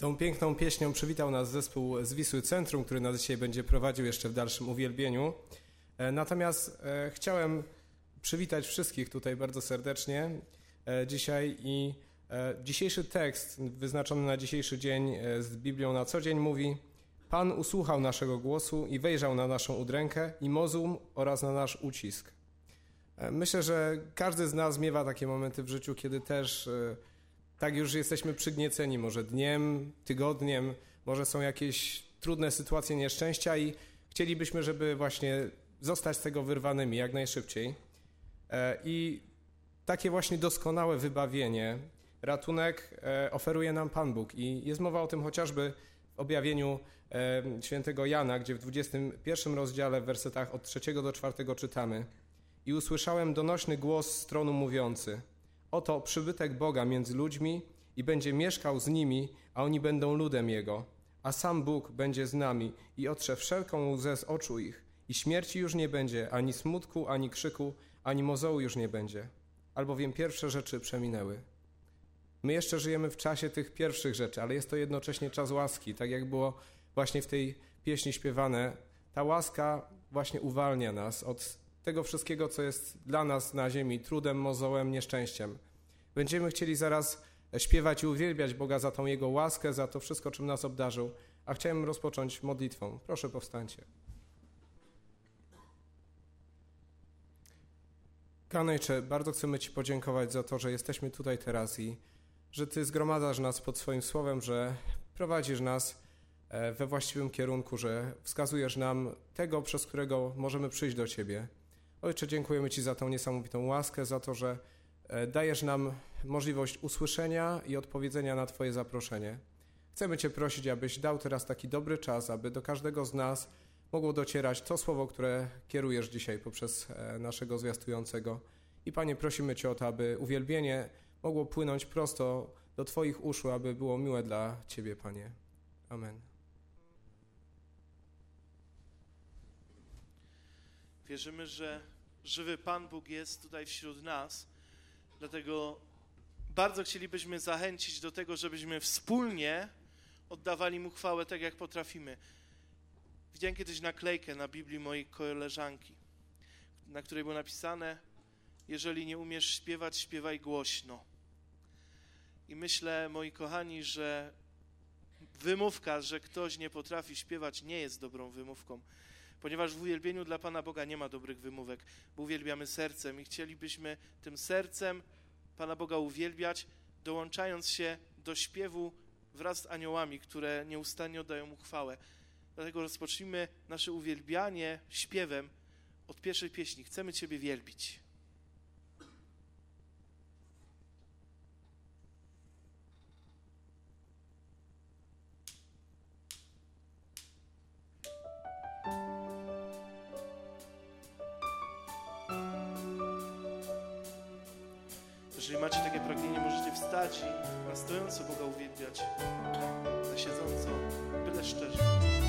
Tą piękną pieśnią przywitał nas zespół z Wisły Centrum, który nas dzisiaj będzie prowadził jeszcze w dalszym uwielbieniu. E, natomiast e, chciałem przywitać wszystkich tutaj bardzo serdecznie e, dzisiaj i dzisiejszy tekst wyznaczony na dzisiejszy dzień z Biblią na co dzień mówi Pan usłuchał naszego głosu i wejrzał na naszą udrękę i mozum oraz na nasz ucisk. Myślę, że każdy z nas miewa takie momenty w życiu, kiedy też tak już jesteśmy przygnieceni może dniem, tygodniem, może są jakieś trudne sytuacje, nieszczęścia i chcielibyśmy, żeby właśnie zostać z tego wyrwanymi jak najszybciej. E, I takie właśnie doskonałe wybawienie, ratunek e, oferuje nam Pan Bóg. I jest mowa o tym chociażby w objawieniu e, świętego Jana, gdzie w 21 rozdziale w wersetach od 3 do 4 czytamy I usłyszałem donośny głos z tronu mówiący – Oto przybytek Boga między ludźmi i będzie mieszkał z nimi, a oni będą ludem Jego. A sam Bóg będzie z nami i otrze wszelką łzę z oczu ich. I śmierci już nie będzie, ani smutku, ani krzyku, ani mozołu już nie będzie. Albowiem pierwsze rzeczy przeminęły. My jeszcze żyjemy w czasie tych pierwszych rzeczy, ale jest to jednocześnie czas łaski, tak jak było właśnie w tej pieśni śpiewane. Ta łaska właśnie uwalnia nas od tego wszystkiego, co jest dla nas na ziemi trudem, mozołem, nieszczęściem. Będziemy chcieli zaraz śpiewać i uwielbiać Boga za tą Jego łaskę, za to wszystko, czym nas obdarzył. A chciałem rozpocząć modlitwą. Proszę powstańcie. Kanejcze, bardzo chcemy Ci podziękować za to, że jesteśmy tutaj teraz i że Ty zgromadzasz nas pod swoim słowem, że prowadzisz nas e, we właściwym kierunku, że wskazujesz nam tego, przez którego możemy przyjść do Ciebie. Ojcze, dziękujemy Ci za tą niesamowitą łaskę, za to, że e, dajesz nam możliwość usłyszenia i odpowiedzenia na Twoje zaproszenie. Chcemy Cię prosić, abyś dał teraz taki dobry czas, aby do każdego z nas mogło docierać to słowo, które kierujesz dzisiaj poprzez e, naszego zwiastującego. I Panie, prosimy Cię o to, aby uwielbienie mogło płynąć prosto do Twoich uszu, aby było miłe dla Ciebie, Panie. Amen. Wierzymy, że żywy Pan Bóg jest tutaj wśród nas, dlatego bardzo chcielibyśmy zachęcić do tego, żebyśmy wspólnie oddawali Mu chwałę tak, jak potrafimy. Widziałem kiedyś naklejkę na Biblii mojej koleżanki, na której było napisane: Jeżeli nie umiesz śpiewać, śpiewaj głośno. I myślę, moi kochani, że wymówka, że ktoś nie potrafi śpiewać, nie jest dobrą wymówką ponieważ w uwielbieniu dla Pana Boga nie ma dobrych wymówek, bo uwielbiamy sercem i chcielibyśmy tym sercem Pana Boga uwielbiać, dołączając się do śpiewu wraz z aniołami, które nieustannie oddają mu chwałę. Dlatego rozpocznijmy nasze uwielbianie śpiewem od pierwszej pieśni. Chcemy Ciebie wielbić. Jeżeli macie takie pragnienie, możecie wstać i na stojąco Boga uwielbiać, na siedząco, byle szczerze.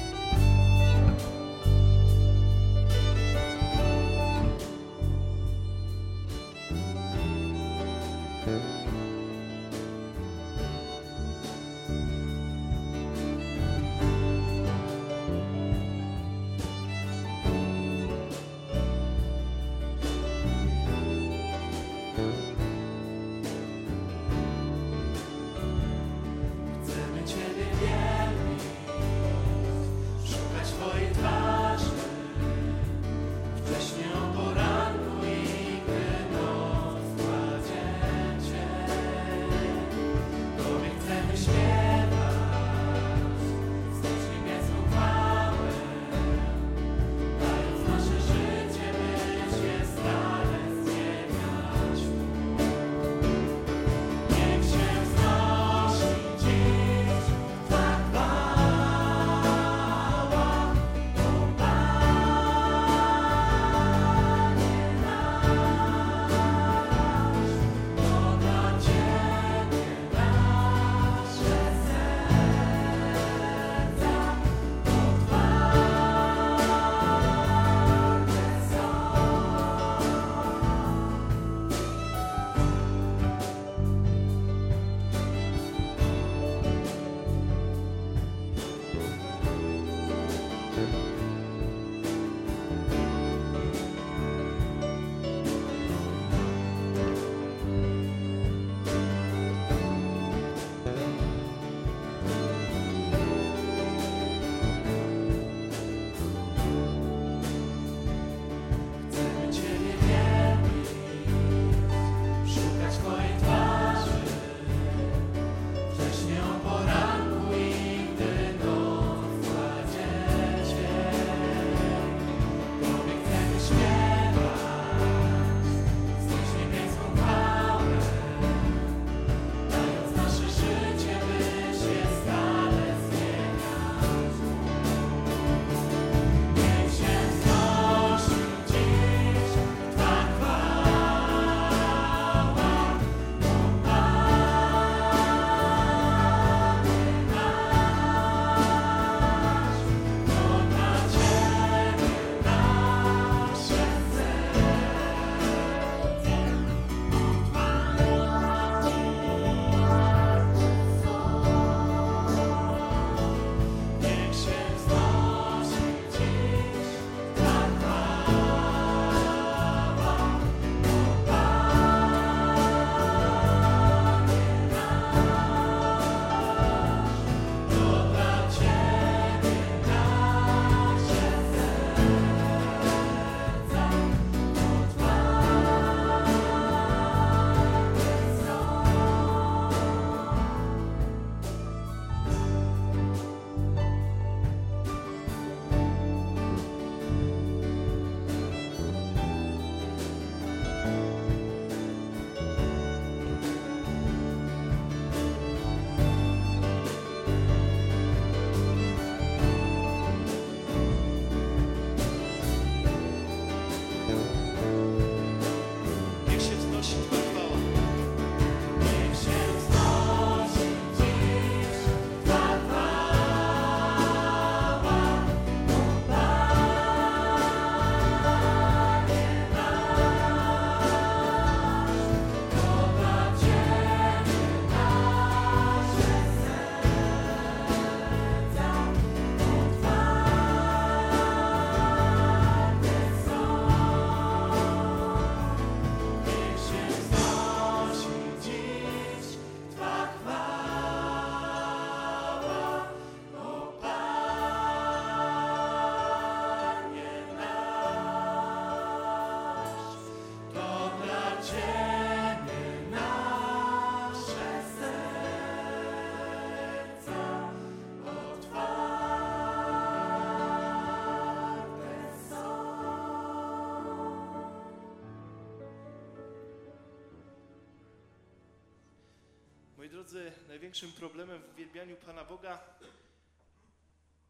Największym problemem w uwielbianiu Pana Boga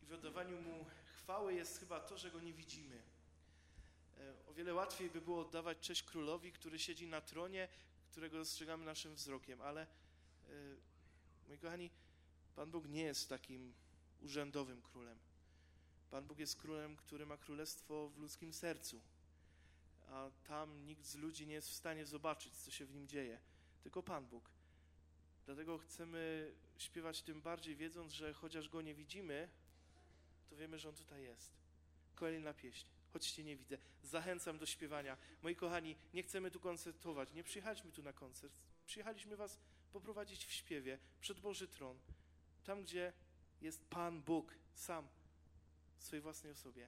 i w oddawaniu Mu chwały jest chyba to, że Go nie widzimy. E, o wiele łatwiej by było oddawać cześć królowi, który siedzi na tronie, którego dostrzegamy naszym wzrokiem, ale e, moi kochani, Pan Bóg nie jest takim urzędowym królem. Pan Bóg jest królem, który ma królestwo w ludzkim sercu, a tam nikt z ludzi nie jest w stanie zobaczyć, co się w nim dzieje, tylko Pan Bóg. Dlatego chcemy śpiewać tym bardziej, wiedząc, że chociaż go nie widzimy, to wiemy, że on tutaj jest. Kolejna pieśń. Choćcie nie widzę. Zachęcam do śpiewania. Moi kochani, nie chcemy tu koncertować. Nie przyjechaliśmy tu na koncert. Przyjechaliśmy was poprowadzić w śpiewie przed Boży Tron. Tam, gdzie jest Pan Bóg sam w swojej własnej osobie.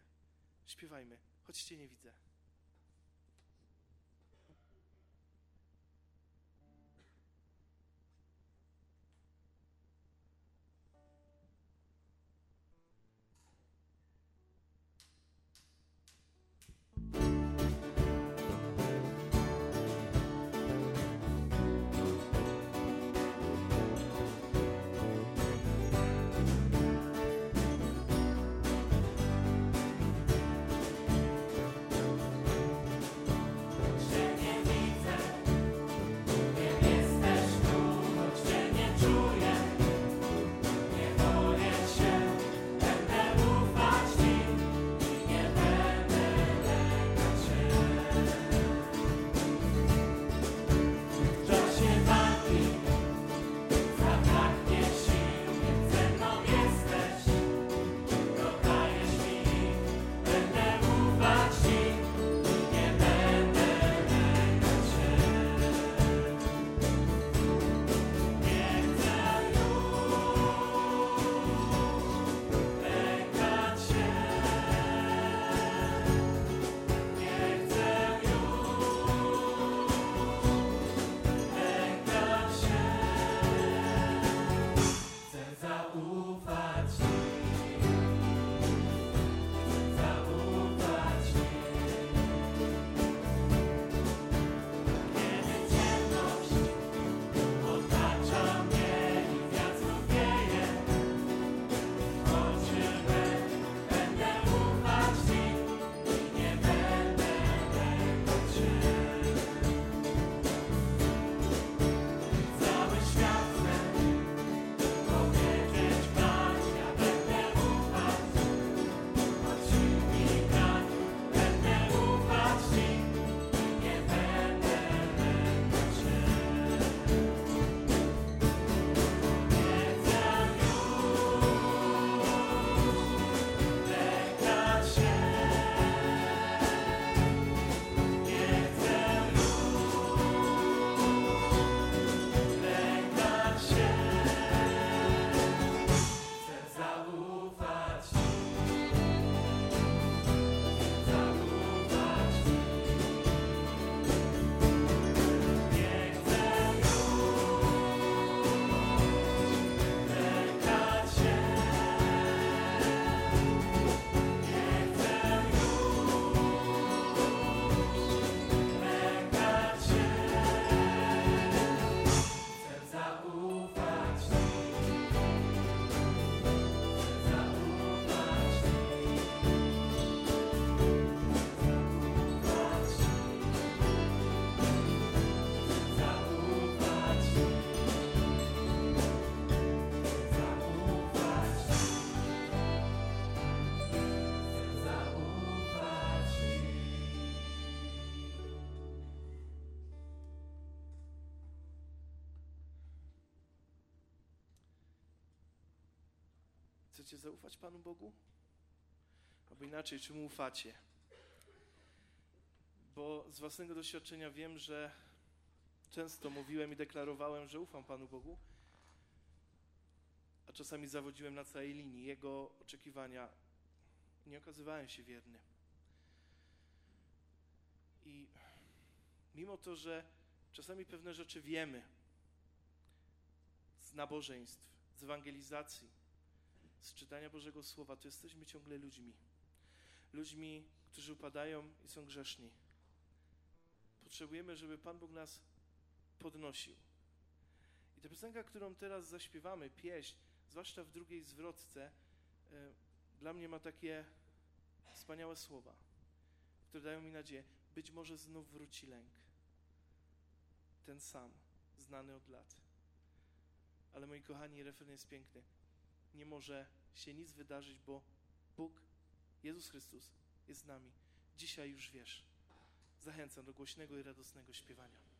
Śpiewajmy. Choćcie nie widzę. Chcecie zaufać Panu Bogu? Albo inaczej, czy mu ufacie? Bo z własnego doświadczenia wiem, że często mówiłem i deklarowałem, że ufam Panu Bogu, a czasami zawodziłem na całej linii Jego oczekiwania. Nie okazywałem się wierny. I mimo to, że czasami pewne rzeczy wiemy z nabożeństw, z ewangelizacji, z czytania Bożego Słowa, to jesteśmy ciągle ludźmi. Ludźmi, którzy upadają i są grzeszni. Potrzebujemy, żeby Pan Bóg nas podnosił. I ta piosenka, którą teraz zaśpiewamy, pieśń, zwłaszcza w drugiej zwrotce, e, dla mnie ma takie wspaniałe słowa, które dają mi nadzieję. Być może znów wróci lęk. Ten sam, znany od lat. Ale moi kochani, refren jest piękny. Nie może się nic wydarzyć, bo Bóg, Jezus Chrystus jest z nami. Dzisiaj już wiesz. Zachęcam do głośnego i radosnego śpiewania.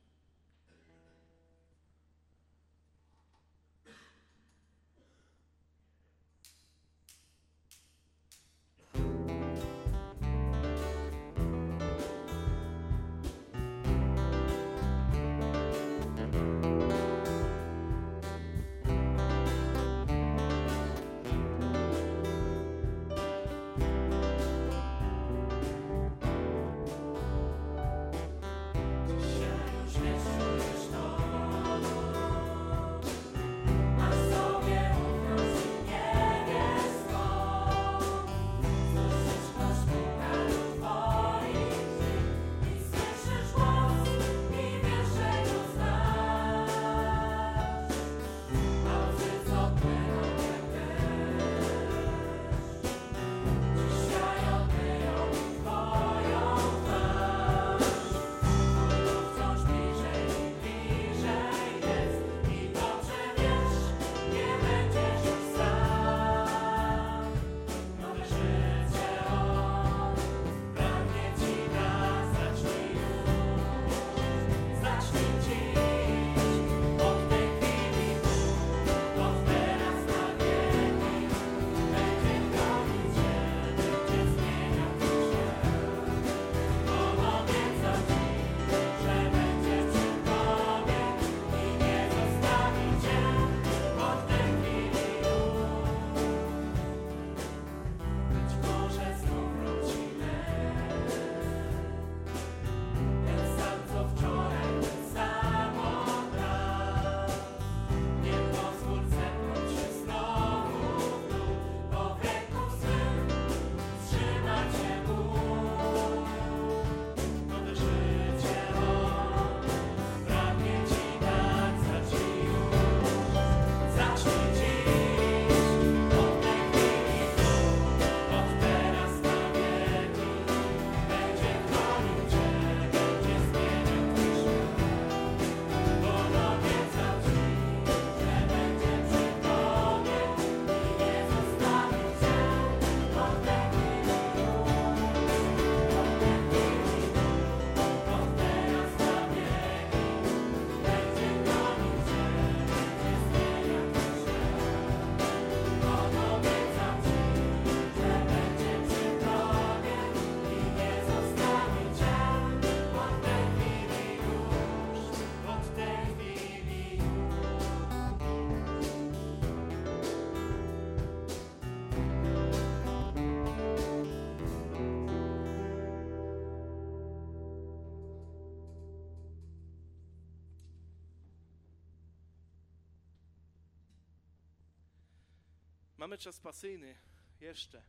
Mamy czas pasyjny jeszcze.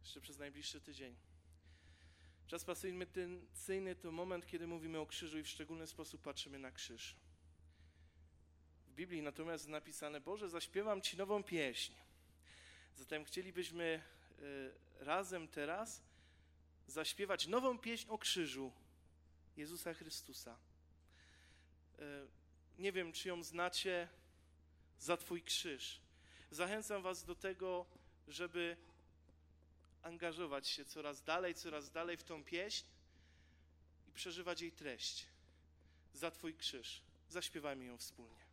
Jeszcze przez najbliższy tydzień. Czas pasyjny to moment, kiedy mówimy o krzyżu i w szczególny sposób patrzymy na krzyż. W Biblii natomiast napisane, Boże, zaśpiewam Ci nową pieśń. Zatem chcielibyśmy y, razem teraz zaśpiewać nową pieśń o krzyżu Jezusa Chrystusa. Y, nie wiem, czy ją znacie za Twój krzyż zachęcam Was do tego, żeby angażować się coraz dalej, coraz dalej w tą pieśń i przeżywać jej treść. Za Twój krzyż. Zaśpiewajmy ją wspólnie.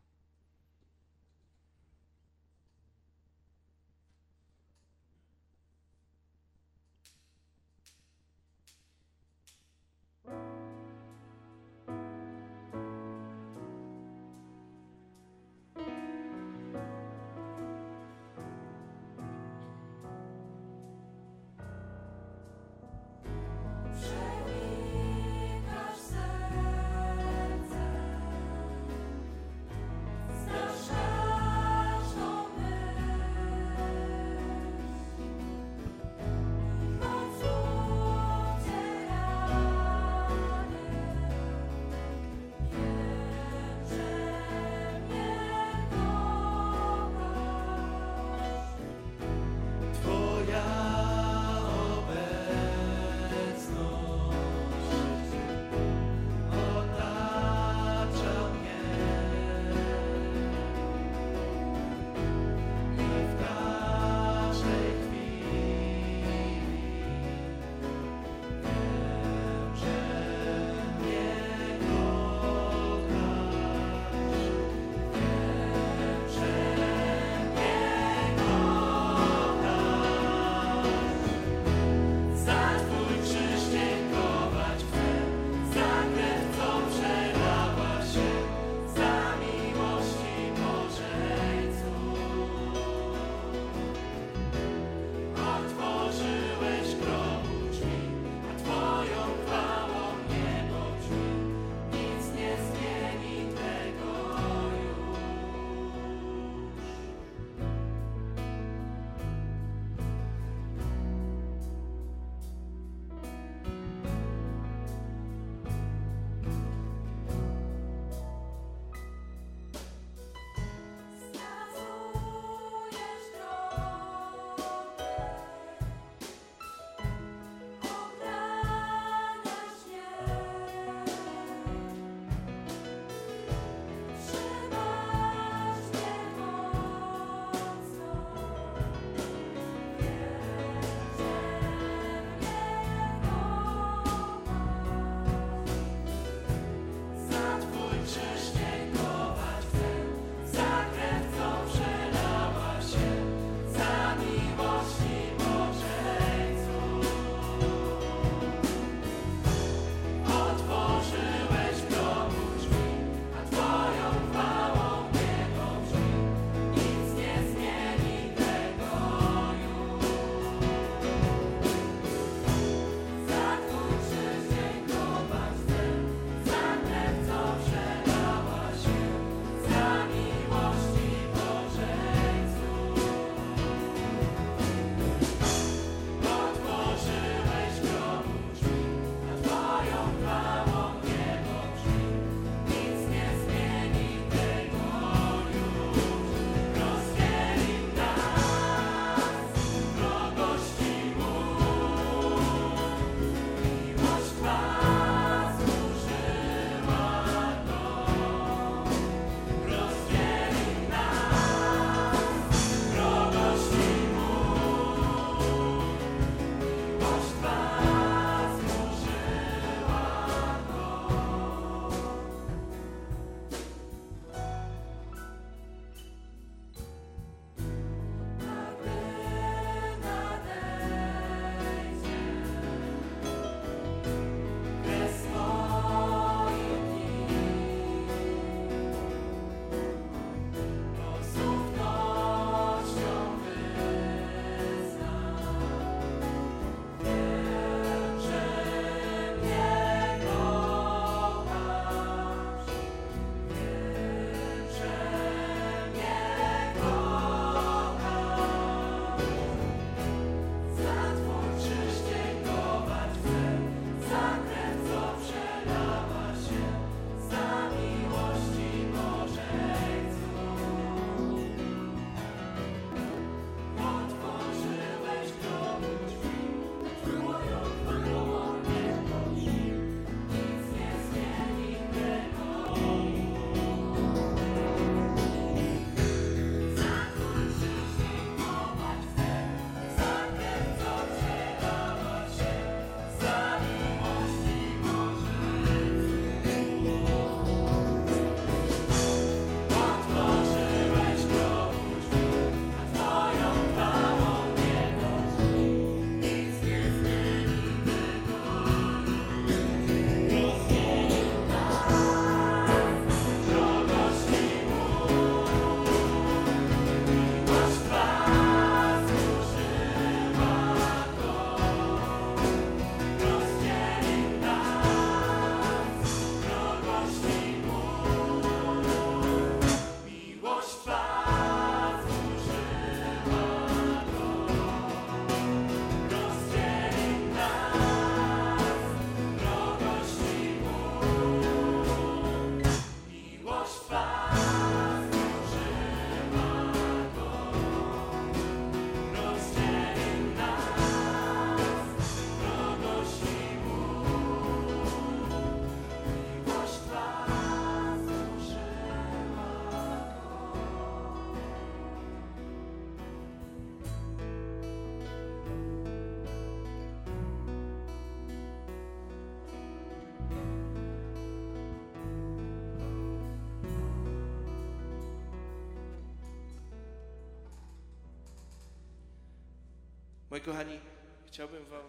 Moi kochani, chciałbym Wam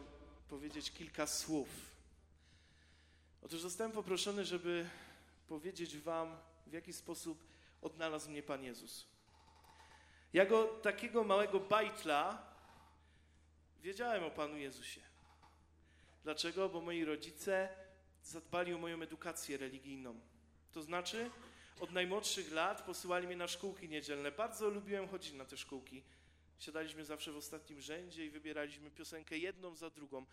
powiedzieć kilka słów. Otóż zostałem poproszony, żeby powiedzieć Wam, w jaki sposób odnalazł mnie Pan Jezus. Jako takiego małego bajtla wiedziałem o Panu Jezusie. Dlaczego? Bo moi rodzice zadbali o moją edukację religijną. To znaczy, od najmłodszych lat posyłali mnie na szkółki niedzielne. Bardzo lubiłem chodzić na te szkółki. Siadaliśmy zawsze w ostatnim rzędzie i wybieraliśmy piosenkę jedną za drugą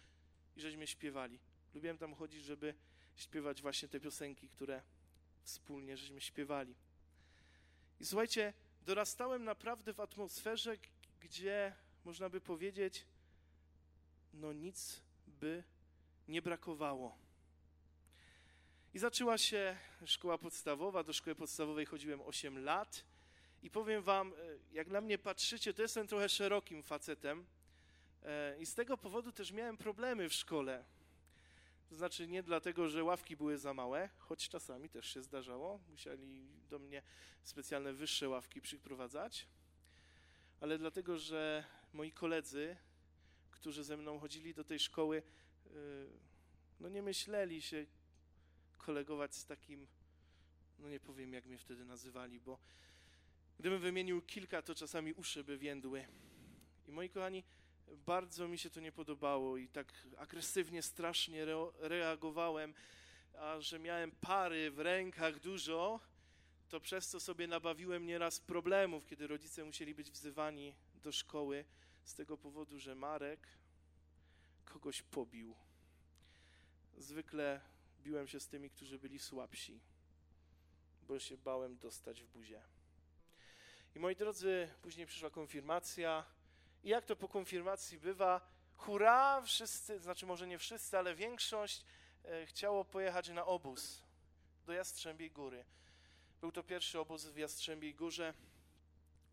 i żeśmy śpiewali. Lubiłem tam chodzić, żeby śpiewać właśnie te piosenki, które wspólnie żeśmy śpiewali. I słuchajcie, dorastałem naprawdę w atmosferze, gdzie można by powiedzieć, no nic by nie brakowało. I zaczęła się szkoła podstawowa. Do szkoły podstawowej chodziłem 8 lat. I powiem wam, e, jak na mnie patrzycie, to jestem trochę szerokim facetem. E, I z tego powodu też miałem problemy w szkole. To znaczy nie dlatego, że ławki były za małe, choć czasami też się zdarzało. Musieli do mnie specjalne wyższe ławki przyprowadzać. Ale dlatego, że moi koledzy, którzy ze mną chodzili do tej szkoły, e, no nie myśleli się kolegować z takim, no nie powiem jak mnie wtedy nazywali, bo gdybym wymienił kilka, to czasami uszy by więdły. I moi kochani, bardzo mi się to nie podobało i tak agresywnie, strasznie re reagowałem, a że miałem pary w rękach dużo, to przez to sobie nabawiłem nieraz problemów, kiedy rodzice musieli być wzywani do szkoły z tego powodu, że Marek kogoś pobił. Zwykle biłem się z tymi, którzy byli słabsi, bo się bałem dostać w buzie. I moi drodzy, później przyszła konfirmacja. I jak to po konfirmacji bywa, hurra, wszyscy, znaczy może nie wszyscy, ale większość e, chciało pojechać na obóz do Jastrzębiej Góry. Był to pierwszy obóz w Jastrzębiej Górze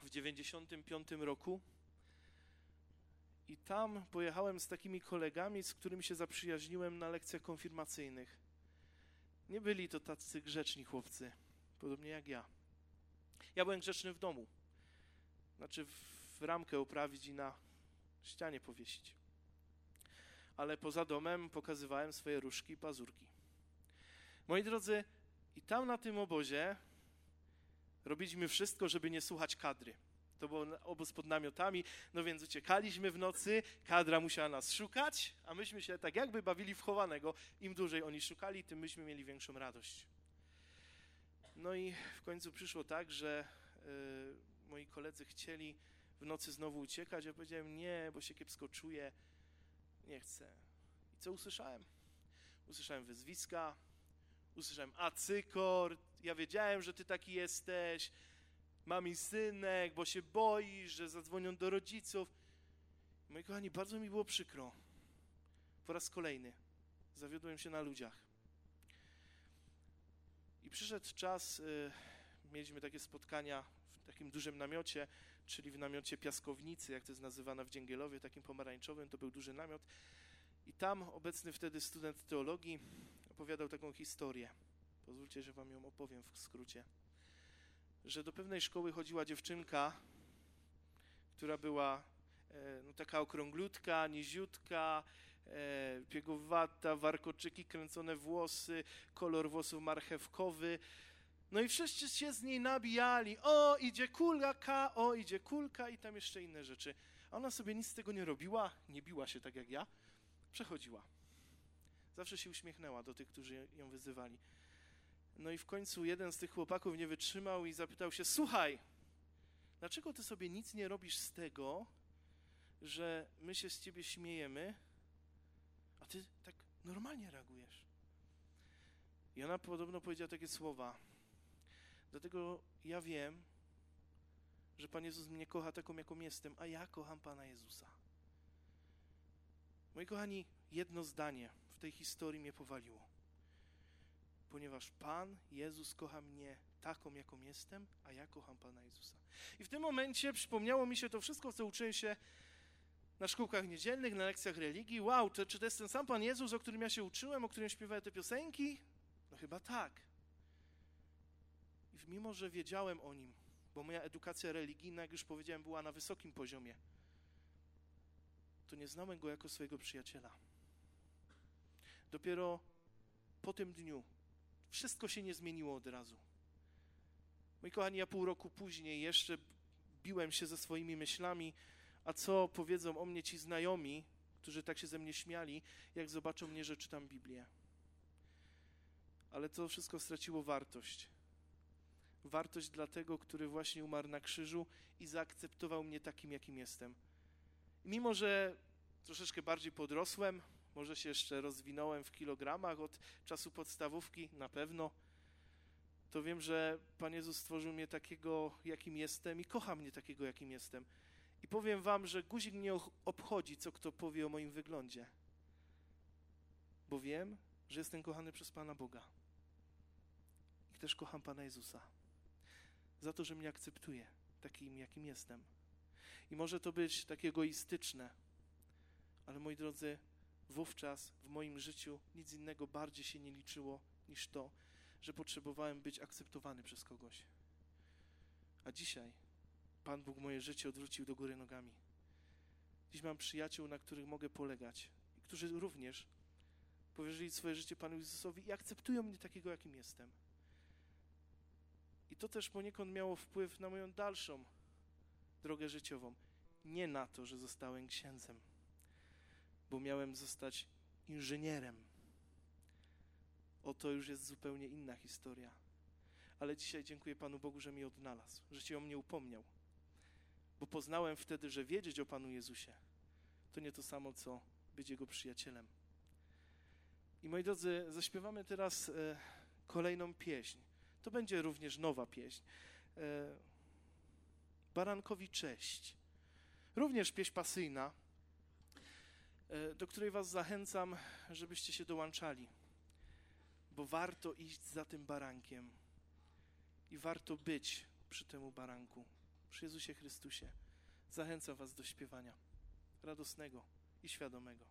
w 95 roku. I tam pojechałem z takimi kolegami, z którymi się zaprzyjaźniłem na lekcjach konfirmacyjnych. Nie byli to tacy grzeczni chłopcy, podobnie jak ja. Ja byłem grzeczny w domu. Znaczy w ramkę uprawić i na ścianie powiesić. Ale poza domem pokazywałem swoje różki i pazurki. Moi drodzy, i tam na tym obozie robiliśmy wszystko, żeby nie słuchać kadry. To był obóz pod namiotami, no więc uciekaliśmy w nocy, kadra musiała nas szukać, a myśmy się tak jakby bawili w chowanego. Im dłużej oni szukali, tym myśmy mieli większą radość. No i w końcu przyszło tak, że y, moi koledzy chcieli w nocy znowu uciekać. Ja powiedziałem nie, bo się kiepsko czuję, nie chcę. I co usłyszałem? Usłyszałem wyzwiska, usłyszałem acykor, ja wiedziałem, że ty taki jesteś, mami synek, bo się boisz, że zadzwonią do rodziców. Moi kochani, bardzo mi było przykro. Po raz kolejny zawiodłem się na ludziach. I przyszedł czas, y, mieliśmy takie spotkania w takim dużym namiocie, czyli w namiocie piaskownicy, jak to jest nazywane w Dzięgielowie, takim pomarańczowym, to był duży namiot. I tam obecny wtedy student teologii opowiadał taką historię. Pozwólcie, że wam ją opowiem w skrócie że do pewnej szkoły chodziła dziewczynka, która była e, no, taka okrąglutka, niziutka, e, piegowata, warkoczyki, kręcone włosy, kolor włosów marchewkowy. No i wszyscy się z niej nabijali. O, idzie kulka, o, idzie kulka i tam jeszcze inne rzeczy. A ona sobie nic z tego nie robiła, nie biła się tak jak ja, przechodziła. Zawsze się uśmiechnęła do tych, którzy ją wyzywali. No i w końcu jeden z tych chłopaków nie wytrzymał i zapytał się: Słuchaj, dlaczego ty sobie nic nie robisz z tego, że my się z ciebie śmiejemy, ty tak normalnie reagujesz? I ona podobno powiedziała takie słowa. Dlatego ja wiem, że Pan Jezus mnie kocha taką, jaką jestem, a ja kocham Pana Jezusa. Moi kochani, jedno zdanie w tej historii mnie powaliło ponieważ Pan Jezus kocha mnie taką, jaką jestem, a ja kocham Pana Jezusa. I w tym momencie przypomniało mi się to wszystko, co uczyłem się na szkółkach niedzielnych, na lekcjach religii. Wow, to, czy to jest ten sam Pan Jezus, o którym ja się uczyłem, o którym śpiewałem te piosenki? No chyba tak. I mimo, że wiedziałem o Nim, bo moja edukacja religijna, jak już powiedziałem, była na wysokim poziomie, to nie znałem go jako swojego przyjaciela. Dopiero po tym dniu wszystko się nie zmieniło od razu. Moi kochani, ja pół roku później jeszcze biłem się ze swoimi myślami, a co powiedzą o mnie ci znajomi, którzy tak się ze mnie śmiali, jak zobaczą mnie, że czytam Biblię. Ale to wszystko straciło wartość. Wartość dla tego, który właśnie umarł na krzyżu i zaakceptował mnie takim, jakim jestem. Mimo, że troszeczkę bardziej podrosłem, może się jeszcze rozwinąłem w kilogramach od czasu podstawówki, na pewno, to wiem, że Pan Jezus stworzył mnie takiego, jakim jestem i kocha mnie takiego, jakim jestem. I powiem wam, że guzik mnie obchodzi, co kto powie o moim wyglądzie. Bo wiem, że jestem kochany przez Pana Boga. I też kocham Pana Jezusa. Za to, że mnie akceptuje takim, jakim jestem. I może to być takie egoistyczne, ale moi drodzy, wówczas w moim życiu nic innego bardziej się nie liczyło niż to, że potrzebowałem być akceptowany przez kogoś. A dzisiaj Pan Bóg moje życie odwrócił do góry nogami. Dziś mam przyjaciół, na których mogę polegać, i którzy również powierzyli swoje życie Panu Jezusowi i akceptują mnie takiego, jakim jestem. I to też poniekąd miało wpływ na moją dalszą drogę życiową. Nie na to, że zostałem księdzem, bo miałem zostać inżynierem. O to już jest zupełnie inna historia. Ale dzisiaj dziękuję Panu Bogu, że mnie odnalazł, że się o mnie upomniał. Bo poznałem wtedy, że wiedzieć o Panu Jezusie to nie to samo, co być Jego przyjacielem. I moi drodzy, zaśpiewamy teraz e, kolejną pieśń. To będzie również nowa pieśń. E, Barankowi cześć. Również pieśń pasyjna, e, do której was zachęcam, żebyście się dołączali. Bo warto iść za tym barankiem i warto być przy temu baranku, przy Jezusie Chrystusie. Zachęcam was do śpiewania radosnego i świadomego.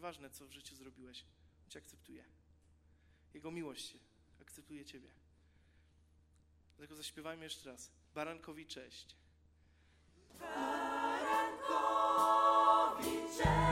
Nieważne, co w życiu zrobiłeś, on cię akceptuje. Jego miłość akceptuje ciebie. Dlatego zaśpiewajmy jeszcze raz. Barankowi cześć. Barankowi cześć.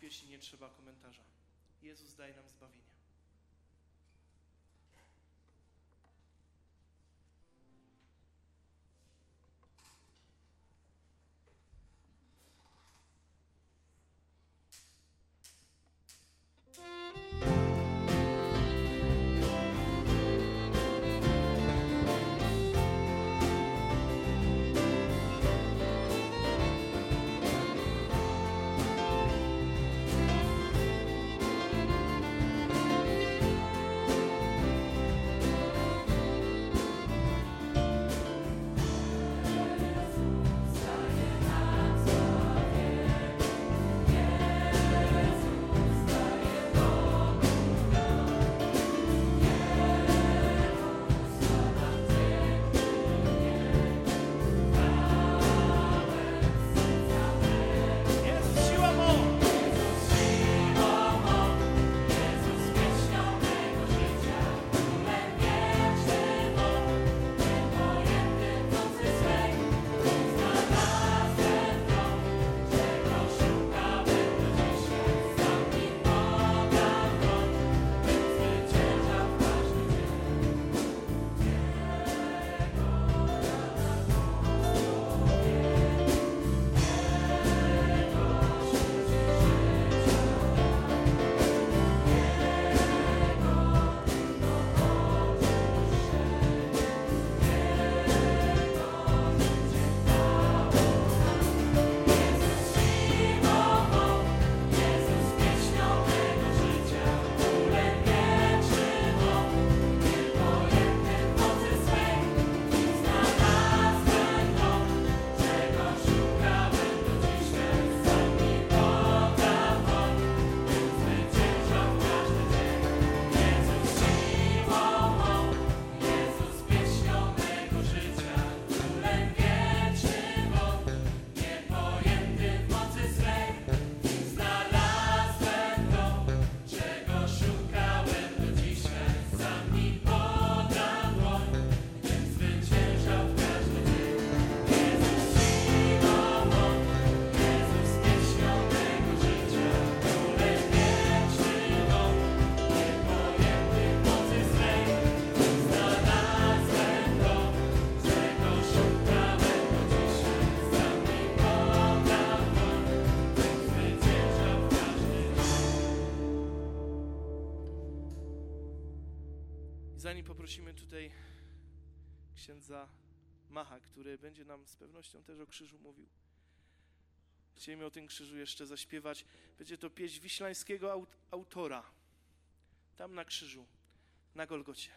Pieśni nie trzeba komentarza. Jezus daje nam zbawienie. Pewnością też o krzyżu mówił. Chcielibyśmy o tym krzyżu jeszcze zaśpiewać. Będzie to pieśń wiślańskiego aut- autora. Tam na krzyżu, na Golgocie.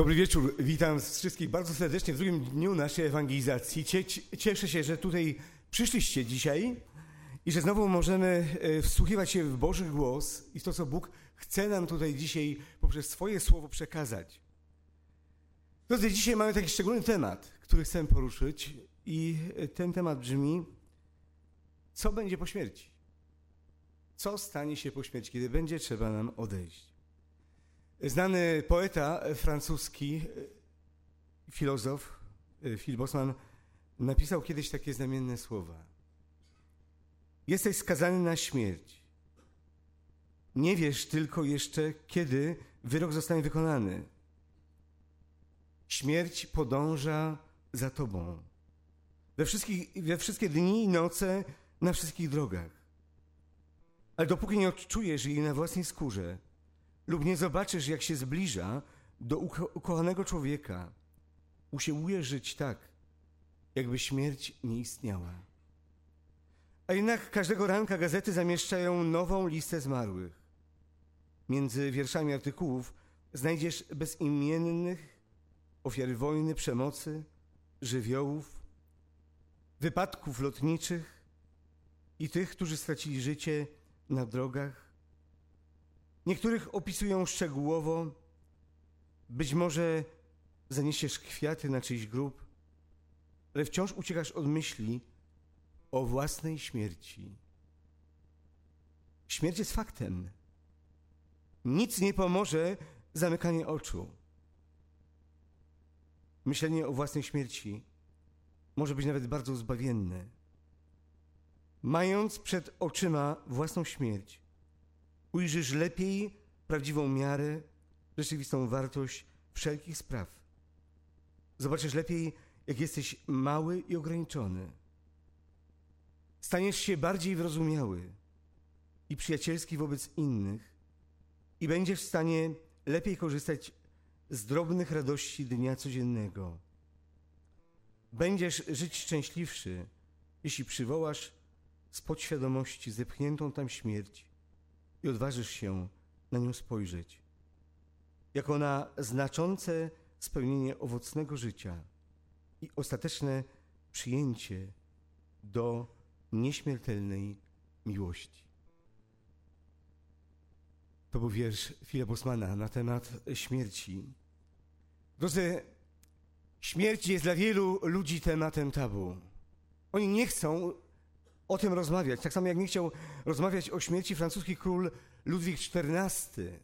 Dobry wieczór, witam wszystkich bardzo serdecznie w drugim dniu naszej ewangelizacji. Cieszę się, że tutaj przyszliście dzisiaj i że znowu możemy e, wsłuchiwać się w Boży głos i to, co Bóg chce nam tutaj dzisiaj poprzez swoje słowo przekazać. Drodzy, dzisiaj mamy taki szczególny temat, który chcę poruszyć i e, ten temat brzmi, co będzie po śmierci? Co stanie się po śmierci, kiedy będzie trzeba nam odejść? Znany poeta francuski, filozof Phil Bosman napisał kiedyś takie znamienne słowa. Jesteś skazany na śmierć. Nie wiesz tylko jeszcze, kiedy wyrok zostanie wykonany. Śmierć podąża za tobą. We, wszystkich, we wszystkie dni i noce, na wszystkich drogach. Ale dopóki nie odczujesz jej na własnej skórze, lub nie zobaczysz, jak się zbliża do ukochanego człowieka, usiłujesz żyć tak, jakby śmierć nie istniała. A jednak każdego ranka gazety zamieszczają nową listę zmarłych. Między wierszami artykułów znajdziesz bezimiennych ofiary wojny, przemocy, żywiołów, wypadków lotniczych i tych, którzy stracili życie na drogach, Niektórych opisują szczegółowo. Być może zaniesiesz kwiaty na czyjś grób, ale wciąż uciekasz od myśli o własnej śmierci. Śmierć jest faktem. Nic nie pomoże zamykanie oczu. Myślenie o własnej śmierci może być nawet bardzo zbawienne. Mając przed oczyma własną śmierć, ujrzysz lepiej prawdziwą miarę, rzeczywistą wartość wszelkich spraw. Zobaczysz lepiej, jak jesteś mały i ograniczony. Staniesz się bardziej wyrozumiały i przyjacielski wobec innych i będziesz w stanie lepiej korzystać z drobnych radości dnia codziennego. Będziesz żyć szczęśliwszy, jeśli przywołasz z podświadomości zepchniętą tam śmierć i odważysz się na nią spojrzeć, jako na znaczące spełnienie owocnego życia i ostateczne przyjęcie do nieśmiertelnej miłości. To był wiersz Fila Bosmana na temat śmierci. Drodzy, śmierć jest dla wielu ludzi tematem tabu. Oni nie chcą o tym rozmawiać. Tak samo jak nie chciał rozmawiać o śmierci francuski król Ludwik XIV,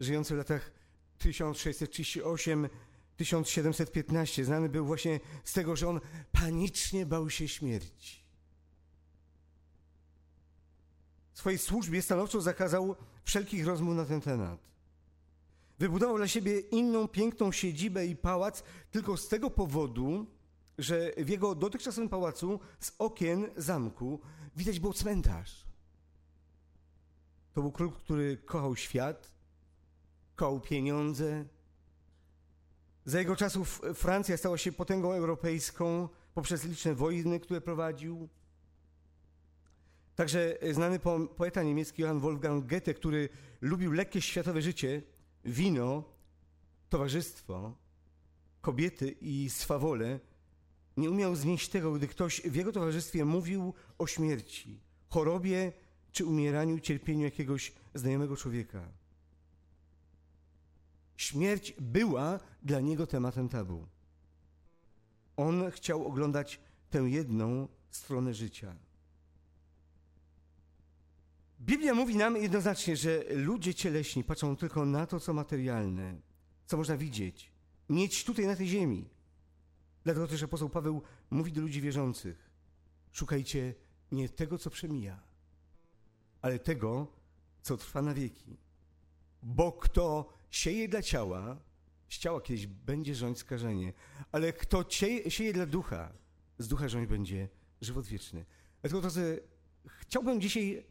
żyjący w latach 1638-1715. Znany był właśnie z tego, że on panicznie bał się śmierci. W swojej służbie stanowczo zakazał wszelkich rozmów na ten temat. Wybudował dla siebie inną piękną siedzibę i pałac tylko z tego powodu, że w jego dotychczasowym pałacu z okien zamku widać był cmentarz. To był król, który kochał świat, kochał pieniądze. Za jego czasów Francja stała się potęgą europejską poprzez liczne wojny, które prowadził. Także znany poeta niemiecki Johann Wolfgang Goethe, który lubił lekkie światowe życie, wino, towarzystwo, kobiety i swawole, nie umiał znieść tego, gdy ktoś w jego towarzystwie mówił o śmierci, chorobie czy umieraniu, cierpieniu jakiegoś znajomego człowieka. Śmierć była dla niego tematem tabu. On chciał oglądać tę jedną stronę życia. Biblia mówi nam jednoznacznie, że ludzie cieleśni patrzą tylko na to, co materialne, co można widzieć, mieć tutaj na tej ziemi. Dlatego też apostoł Paweł mówi do ludzi wierzących: szukajcie nie tego, co przemija, ale tego, co trwa na wieki. Bo kto sieje dla ciała, z ciała kiedyś będzie rządź skażenie, ale kto sieje dla ducha, z ducha rządź będzie żywot wieczny. Dlatego, drodzy, chciałbym dzisiaj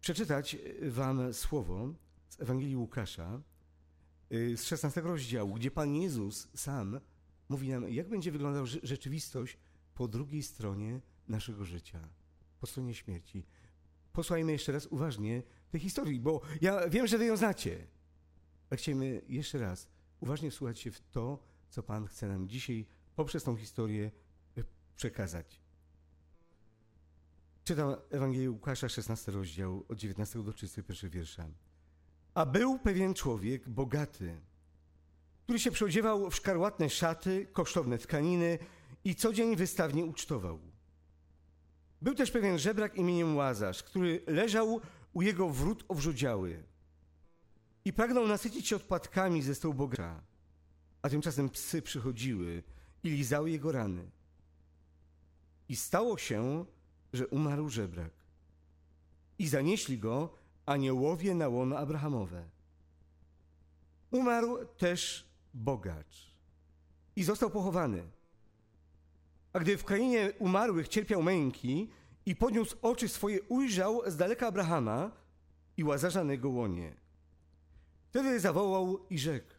przeczytać wam słowo z Ewangelii Łukasza y, z 16 rozdziału, gdzie Pan Jezus sam mówi nam, jak będzie wyglądała rzeczywistość po drugiej stronie naszego życia, po stronie śmierci. Posłuchajmy jeszcze raz uważnie tej historii, bo ja wiem, że wy ją znacie. Ale chcemy jeszcze raz uważnie wsłuchać się w to, co Pan chce nam dzisiaj poprzez tą historię y, przekazać. Czytam Ewangelię Łukasza, 16 rozdział, od 19 do 31 wiersza. A był pewien człowiek bogaty, który się przyodziewał w szkarłatne szaty, kosztowne tkaniny i co dzień wystawnie ucztował. Był też pewien żebrak imieniem Łazarz, który leżał u jego wrót owrzodziały i pragnął nasycić się odpadkami ze stołu bogacza. A tymczasem psy przychodziły i lizały jego rany. I stało się, że umarł żebrak. I zanieśli go aniołowie na łono Abrahamowe. Umarł też bogacz i został pochowany. A gdy w krainie umarłych cierpiał męki i podniósł oczy swoje, ujrzał z daleka Abrahama i Łazarza na jego łonie. Wtedy zawołał i rzekł: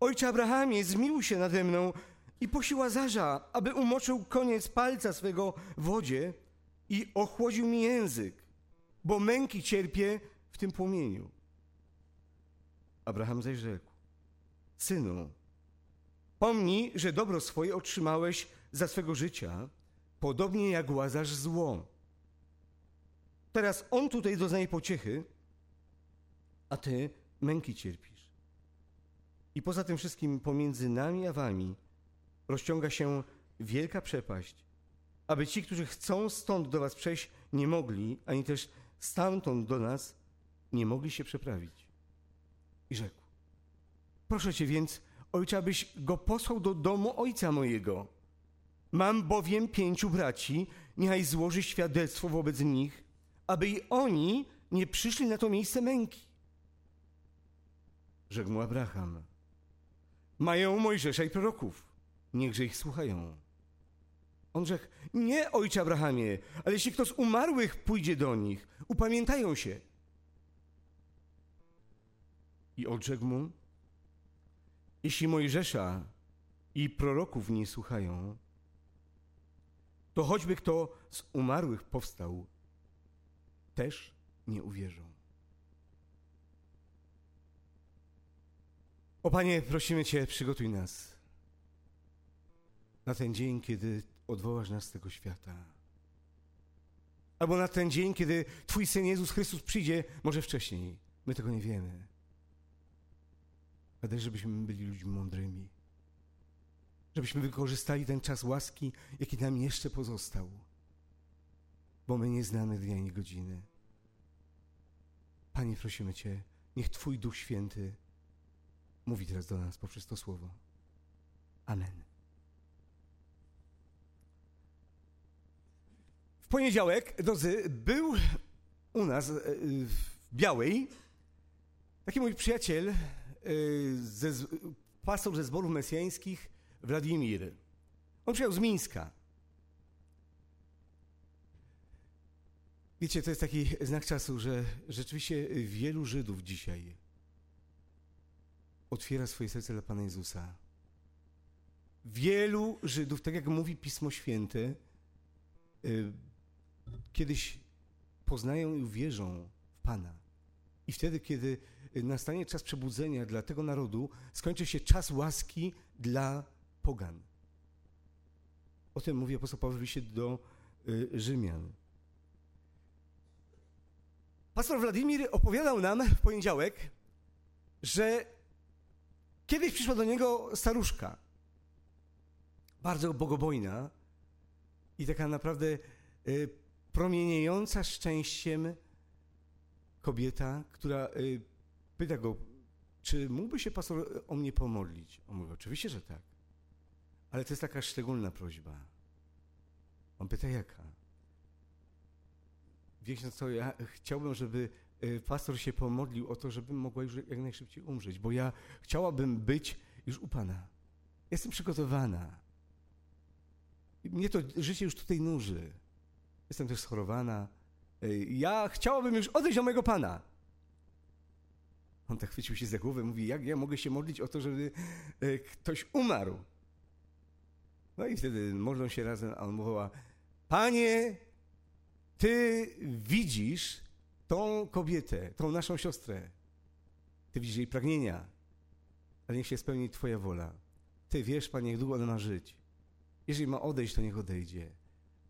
Ojcze Abrahamie, zmiłuj się nade mną i posi Łazarza, aby umoczył koniec palca swego w wodzie i ochłodził mi język, bo męki cierpię w tym płomieniu. Abraham zaś rzekł: Synu, pomnij, że dobro swoje otrzymałeś za swego życia, podobnie jak Łazarz zło. Teraz on tutaj doznaje pociechy, a ty męki cierpisz. I poza tym wszystkim pomiędzy nami a wami rozciąga się wielka przepaść, aby ci, którzy chcą stąd do was przejść, nie mogli, ani też stamtąd do nas nie mogli się przeprawić. I rzekł: Proszę cię więc, ojcze, abyś go posłał do domu ojca mojego. Mam bowiem pięciu braci, niechaj złoży świadectwo wobec nich, aby i oni nie przyszli na to miejsce męki. Rzekł mu Abraham: Mają Mojżesza i proroków, niechże ich słuchają. On rzekł: Nie, ojcze Abrahamie, ale jeśli kto z umarłych pójdzie do nich, upamiętają się. I odrzekł mu: Jeśli Mojżesza i proroków nie słuchają, to choćby kto z umarłych powstał, też nie uwierzą. O Panie, prosimy Cię, przygotuj nas na ten dzień, kiedy odwołasz nas z tego świata. Albo na ten dzień, kiedy Twój Syn Jezus Chrystus przyjdzie, może wcześniej. My tego nie wiemy. Ale daj, żebyśmy byli ludźmi mądrymi. Żebyśmy wykorzystali ten czas łaski, jaki nam jeszcze pozostał. Bo my nie znamy dnia ani godziny. Panie, prosimy Cię, niech Twój Duch Święty mówi teraz do nas poprzez to słowo. Amen. W poniedziałek, drodzy, był u nas e, w Białej taki mój przyjaciel, ze, pastor ze zborów mesjańskich, Wladimir. On przyjechał z Mińska. Wiecie, to jest taki znak czasu, że rzeczywiście wielu Żydów dzisiaj otwiera swoje serce dla Pana Jezusa. Wielu Żydów, tak jak mówi Pismo Święte, y, kiedyś poznają i uwierzą w Pana. I wtedy, kiedy nastanie czas przebudzenia dla tego narodu, skończy się czas łaski dla pogan. O tym mówi apostoł Paweł w do y, Rzymian. Pastor Wladimir opowiadał nam w poniedziałek, że kiedyś przyszła do niego staruszka, bardzo bogobojna i taka naprawdę y, promieniejąca szczęściem kobieta, która y, pyta go, czy mógłby się pastor o mnie pomodlić? On mówi, oczywiście, że tak. Ale to jest taka szczególna prośba. On pyta, jaka? Wiecie co, ja chciałbym, żeby y, pastor się pomodlił o to, żebym mogła już jak najszybciej umrzeć, bo ja chciałabym być już u Pana. Jestem przygotowana. Mnie to życie już tutaj nuży. Jestem też schorowana. Y, ja chciałabym już odejść do mojego Pana. On tak chwycił się za głowę, mówi, jak ja mogę się modlić o to, żeby y, ktoś umarł? No i wtedy modlą się razem, a on mówiła, Panie, Ty widzisz tą kobietę, tą naszą siostrę. Ty widzisz jej pragnienia. ale niech się spełni Twoja wola. Ty wiesz, Panie, jak długo ona ma żyć. Jeżeli ma odejść, to niech odejdzie.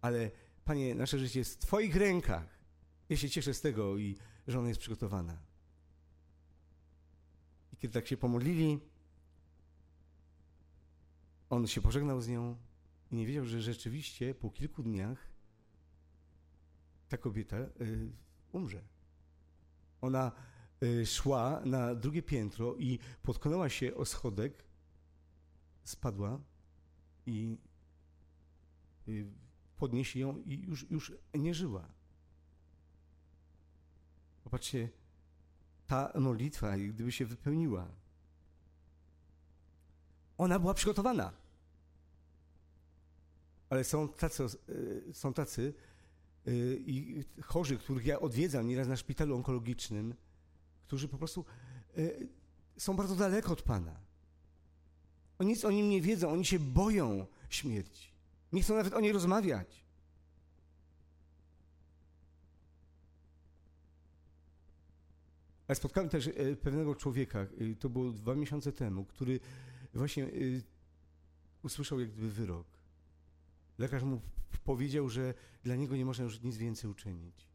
Ale, Panie, nasze życie jest w Twoich rękach. Ja się cieszę z tego i że ona jest przygotowana. I kiedy tak się pomodlili, on się pożegnał z nią i nie wiedział, że rzeczywiście po kilku dniach ta kobieta y, umrze. Ona y, szła na drugie piętro i potknęła się o schodek, spadła i y, podnieśli ją i już, już nie żyła. Popatrzcie, ta modlitwa, gdyby się wypełniła, ona była przygotowana. Ale są tacy, y, są tacy y, i chorzy, których ja odwiedzam nieraz na szpitalu onkologicznym, którzy po prostu y, są bardzo daleko od Pana. Oni nic o nim nie wiedzą, oni się boją śmierci. Nie chcą nawet o niej rozmawiać. Ale spotkałem też e, pewnego człowieka, e, to było dwa miesiące temu, który właśnie e, usłyszał jak gdyby wyrok. Lekarz mu powiedział, że dla niego nie można już nic więcej uczynić.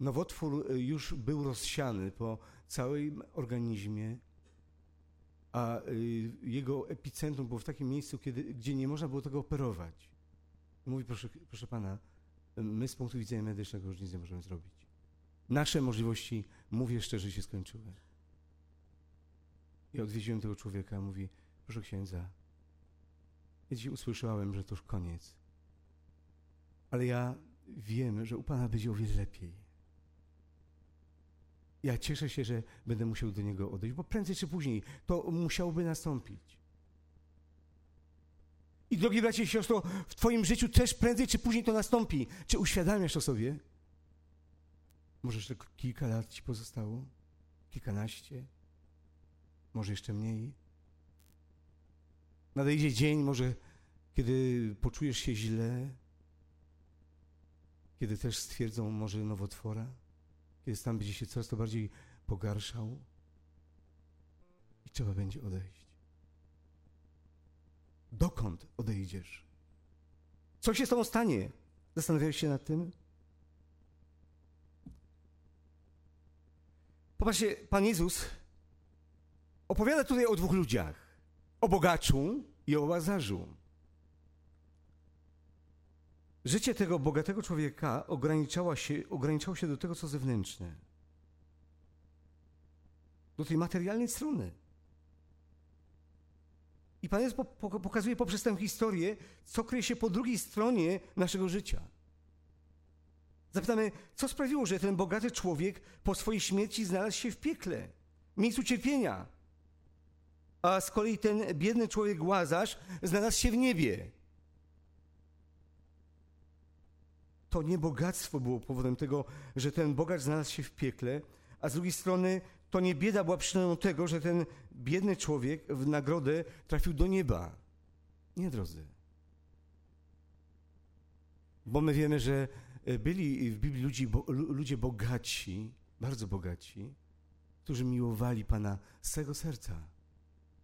Nowotwór już był rozsiany po całym organizmie, a jego epicentrum było w takim miejscu, kiedy, gdzie nie można było tego operować. Mówi, proszę, proszę pana, my z punktu widzenia medycznego już nic nie możemy zrobić. Nasze możliwości, mówię szczerze, się skończyły. I odwiedziłem tego człowieka, mówi, proszę księdza, ja dzisiaj usłyszałem, że to już koniec. Ale ja wiem, że u Pana będzie o wiele lepiej. Ja cieszę się, że będę musiał do Niego odejść, bo prędzej czy później to musiałoby nastąpić. I drogi bracie i siostro, w Twoim życiu też prędzej czy później to nastąpi. Czy uświadamiasz to sobie? Może jeszcze kilka lat ci pozostało? Kilkanaście? Może jeszcze mniej? Nadejdzie dzień, może kiedy poczujesz się źle, kiedy też stwierdzą może nowotwora, kiedy stan będzie się coraz to bardziej pogarszał i trzeba będzie odejść. Dokąd odejdziesz? Co się z tobą stanie? Zastanawiałeś się nad tym? Popatrzcie, Pan Jezus opowiada tutaj o dwóch ludziach. O bogaczu i o łazarzu. Życie tego bogatego człowieka ograniczało się, ograniczało się do tego, co zewnętrzne. Do tej materialnej strony. I Pan Jezus pokazuje poprzez tę historię, co kryje się po drugiej stronie naszego życia. Zapytamy, co sprawiło, że ten bogaty człowiek po swojej śmierci znalazł się w piekle, miejscu cierpienia, a z kolei ten biedny człowiek Łazarz znalazł się w niebie. To nie bogactwo było powodem tego, że ten bogacz znalazł się w piekle, a z drugiej strony to nie bieda była przyczyną tego, że ten biedny człowiek w nagrodę trafił do nieba. Nie, drodzy. Bo my wiemy, że byli w Biblii ludzi, bo, ludzie bogaci, bardzo bogaci, którzy miłowali Pana z całego serca.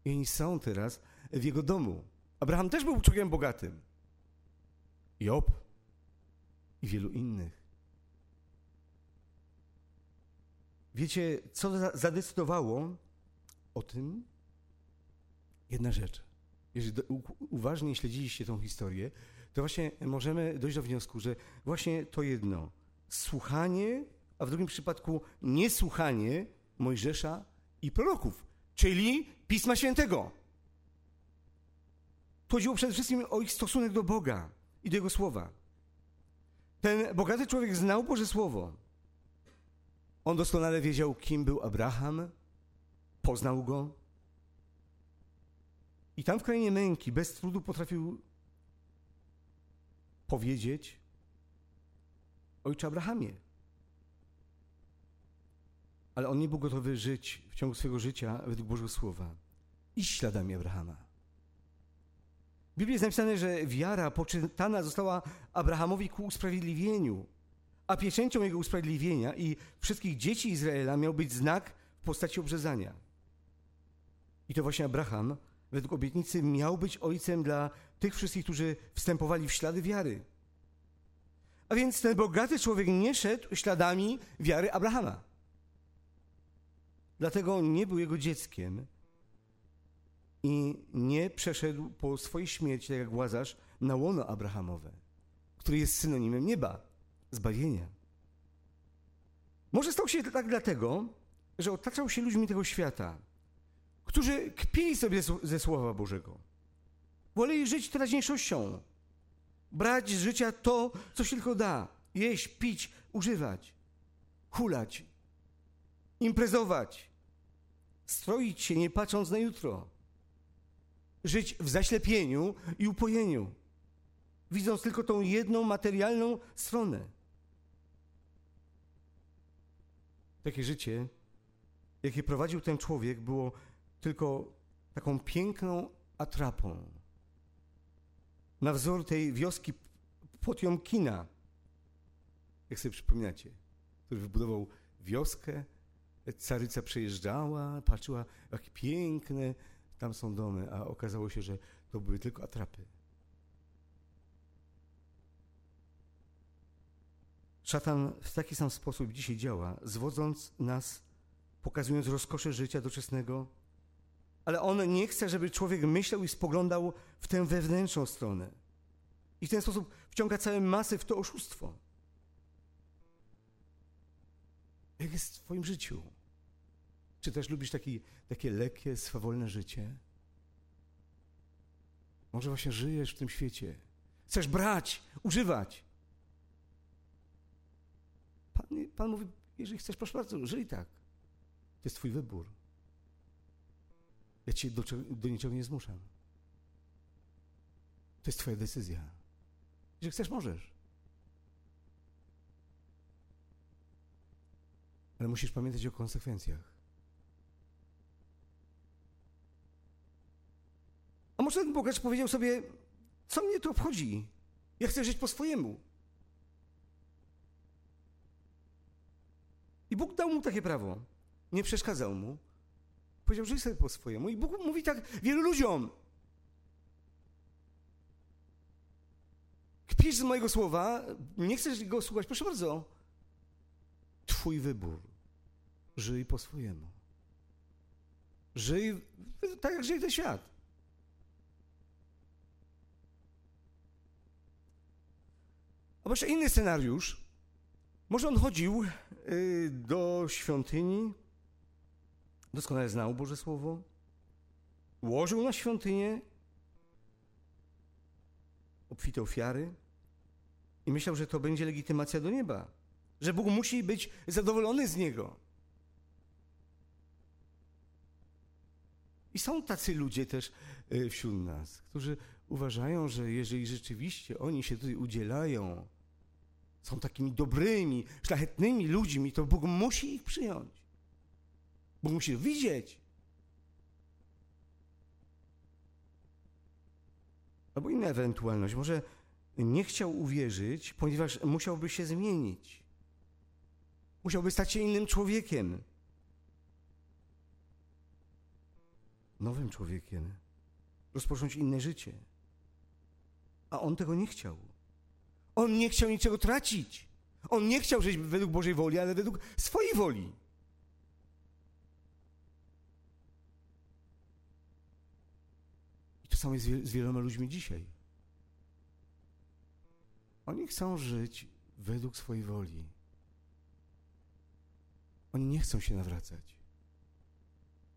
I oni są teraz w jego domu. Abraham też był człowiekiem bogatym. Job i wielu innych. Wiecie, co zadecydowało o tym? Jedna rzecz. Jeżeli uważnie śledziliście tą historię, to właśnie możemy dojść do wniosku, że właśnie to jedno, słuchanie, a w drugim przypadku niesłuchanie Mojżesza i proroków, czyli Pisma Świętego. Chodziło przede wszystkim o ich stosunek do Boga i do Jego Słowa. Ten bogaty człowiek znał Boże Słowo. On doskonale wiedział, kim był Abraham, poznał go. I tam w krainie męki bez trudu potrafił powiedzieć Ojcze Abrahamie. Ale on nie był gotowy żyć w ciągu swojego życia według Bożego Słowa. Iść śladami Abrahama. W Biblii jest napisane, że wiara poczytana została Abrahamowi ku usprawiedliwieniu, a pieczęcią jego usprawiedliwienia i wszystkich dzieci Izraela miał być znak w postaci obrzezania. I to właśnie Abraham, według obietnicy, miał być ojcem dla tych wszystkich, którzy wstępowali w ślady wiary. A więc ten bogaty człowiek nie szedł śladami wiary Abrahama. Dlatego nie był jego dzieckiem i nie przeszedł po swojej śmierci, tak jak Łazarz, na łono Abrahamowe, który jest synonimem nieba, zbawienia. Może stał się tak dlatego, że otaczał się ludźmi tego świata, którzy kpili sobie ze Słowa Bożego. Woleli żyć teraźniejszością, brać z życia to, co się tylko da, jeść, pić, używać, hulać, imprezować, stroić się nie patrząc na jutro, żyć w zaślepieniu i upojeniu, widząc tylko tą jedną materialną stronę. Takie życie, jakie prowadził ten człowiek, było tylko taką piękną atrapą. Na wzór tej wioski Potiomkina, jak sobie przypominacie, który wybudował wioskę, caryca przejeżdżała, patrzyła, jak piękne tam są domy, a okazało się, że to były tylko atrapy. Szatan w taki sam sposób dzisiaj działa, zwodząc nas, pokazując rozkosze życia doczesnego, ale on nie chce, żeby człowiek myślał i spoglądał w tę wewnętrzną stronę. I w ten sposób wciąga całe masy w to oszustwo. Jak jest w Twoim życiu? Czy też lubisz taki, takie lekkie, swawolne życie? Może właśnie żyjesz w tym świecie. Chcesz brać, używać. Pan, Pan mówi, jeżeli chcesz, proszę bardzo, żyj tak. To jest Twój wybór. Ja Cię do, do niczego nie zmuszam. To jest Twoja decyzja. Jeżeli chcesz, możesz. Ale musisz pamiętać o konsekwencjach. A może ten bogacz powiedział sobie, co mnie to obchodzi? Ja chcę żyć po swojemu. I Bóg dał mu takie prawo. Nie przeszkadzał mu. Powiedział, żyj sobie po swojemu. I Bóg mówi tak wielu ludziom. Kpisz z mojego słowa, nie chcesz go słuchać, proszę bardzo. Twój wybór. Żyj po swojemu. Żyj tak, jak żyje ten świat. A jeszcze inny scenariusz. Może on chodził y, do świątyni, doskonale znał Boże Słowo, ułożył na świątynię obfite ofiary i myślał, że to będzie legitymacja do nieba, że Bóg musi być zadowolony z niego. I są tacy ludzie też y, wśród nas, którzy uważają, że jeżeli rzeczywiście oni się tutaj udzielają, są takimi dobrymi, szlachetnymi ludźmi, to Bóg musi ich przyjąć. Bóg musi widzieć. Albo inna ewentualność. Może nie chciał uwierzyć, ponieważ musiałby się zmienić. Musiałby stać się innym człowiekiem. Nowym człowiekiem. Rozpocząć inne życie. A on tego nie chciał. On nie chciał niczego tracić. On nie chciał żyć według Bożej woli, ale według swojej woli. To samo jest z wieloma ludźmi dzisiaj. Oni chcą żyć według swojej woli. Oni nie chcą się nawracać.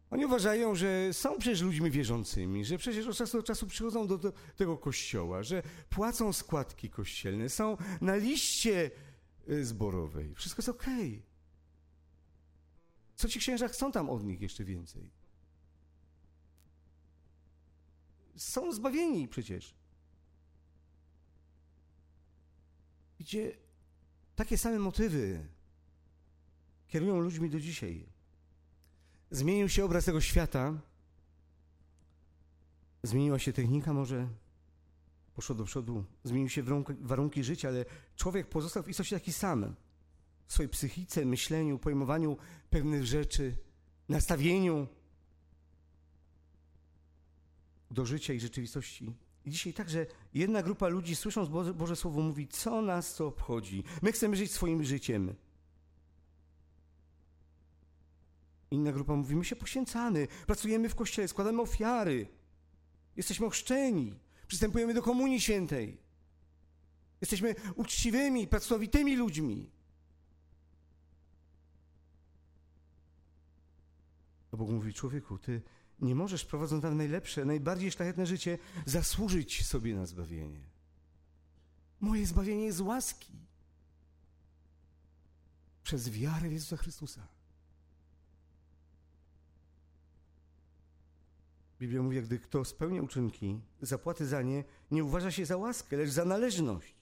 Oni uważają, że są przecież ludźmi wierzącymi, że przecież od czasu do czasu przychodzą do, do tego kościoła, że płacą składki kościelne, są na liście y, zborowej. Wszystko jest okej. Okay. Co ci księża chcą tam od nich jeszcze więcej? Są zbawieni przecież. Gdzie takie same motywy kierują ludźmi do dzisiaj. Zmienił się obraz tego świata. Zmieniła się technika, może poszło do przodu, zmieniły się warunki życia, ale człowiek pozostał w istocie taki sam. W swojej psychice, myśleniu, pojmowaniu pewnych rzeczy, nastawieniu. Do życia i rzeczywistości. I dzisiaj także jedna grupa ludzi, słysząc Boże, Boże Słowo, mówi, co nas to obchodzi? My chcemy żyć swoim życiem. Inna grupa mówi, my się poświęcamy, pracujemy w kościele, składamy ofiary, jesteśmy ochrzczeni, przystępujemy do Komunii Świętej. Jesteśmy uczciwymi, pracowitymi ludźmi. A Bóg mówi, człowieku, ty nie możesz, prowadząc tam najlepsze, najbardziej szlachetne życie, zasłużyć sobie na zbawienie. Moje zbawienie jest łaski. Przez wiarę w Jezusa Chrystusa. Biblia mówi, gdy kto spełnia uczynki, zapłaty za nie nie uważa się za łaskę, lecz za należność.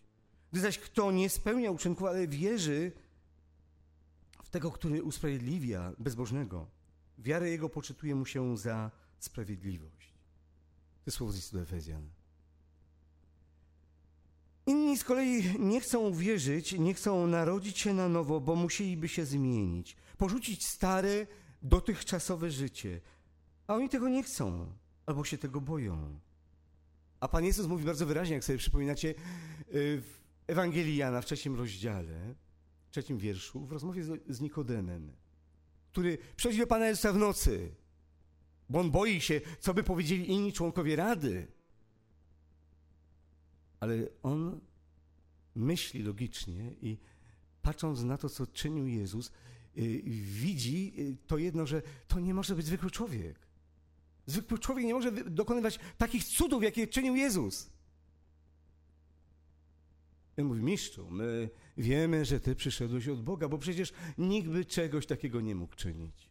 Gdy zaś kto nie spełnia uczynków, ale wierzy w tego, który usprawiedliwia bezbożnego, wiarę jego poczytuje mu się za sprawiedliwość. To słowo z listu do Efezjan. Inni z kolei nie chcą uwierzyć, nie chcą narodzić się na nowo, bo musieliby się zmienić, porzucić stare, dotychczasowe życie. A oni tego nie chcą, albo się tego boją. A Pan Jezus mówi bardzo wyraźnie, jak sobie przypominacie, y, w Ewangelii Jana w trzecim rozdziale, w trzecim wierszu, w rozmowie z Nikodemem, który przychodzi do Pana Jezusa w nocy, bo on boi się, co by powiedzieli inni członkowie Rady. Ale on myśli logicznie i patrząc na to, co czynił Jezus, y, widzi y, to jedno, że to nie może być zwykły człowiek. Zwykły człowiek nie może dokonywać takich cudów, jakie czynił Jezus. On mówi, mistrzu, my wiemy, że ty przyszedłeś od Boga, bo przecież nikt by czegoś takiego nie mógł czynić.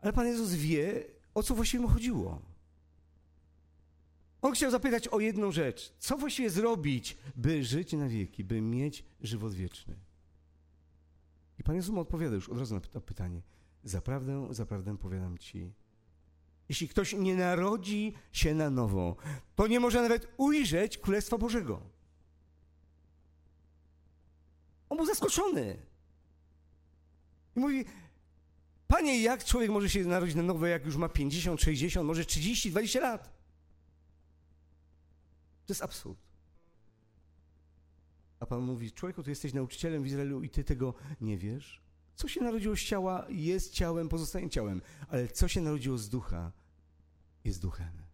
Ale Pan Jezus wie, o co właściwie mu chodziło. On chciał zapytać o jedną rzecz. Co właściwie zrobić, by żyć na wieki, by mieć żywot wieczny? I Pan Jezus mu odpowiada już od razu na to pytanie. Zaprawdę, zaprawdę powiadam Ci, jeśli ktoś nie narodzi się na nowo, to nie może nawet ujrzeć Królestwa Bożego. Był zaskoczony. I mówi, Panie, jak człowiek może się narodzić na nowo, jak już ma 50, 60, może 30, 20 lat? To jest absurd. A Pan mówi, człowieku, ty jesteś nauczycielem w Izraelu i ty tego nie wiesz? Co się narodziło z ciała, jest ciałem, pozostanie ciałem, ale co się narodziło z ducha, jest duchem.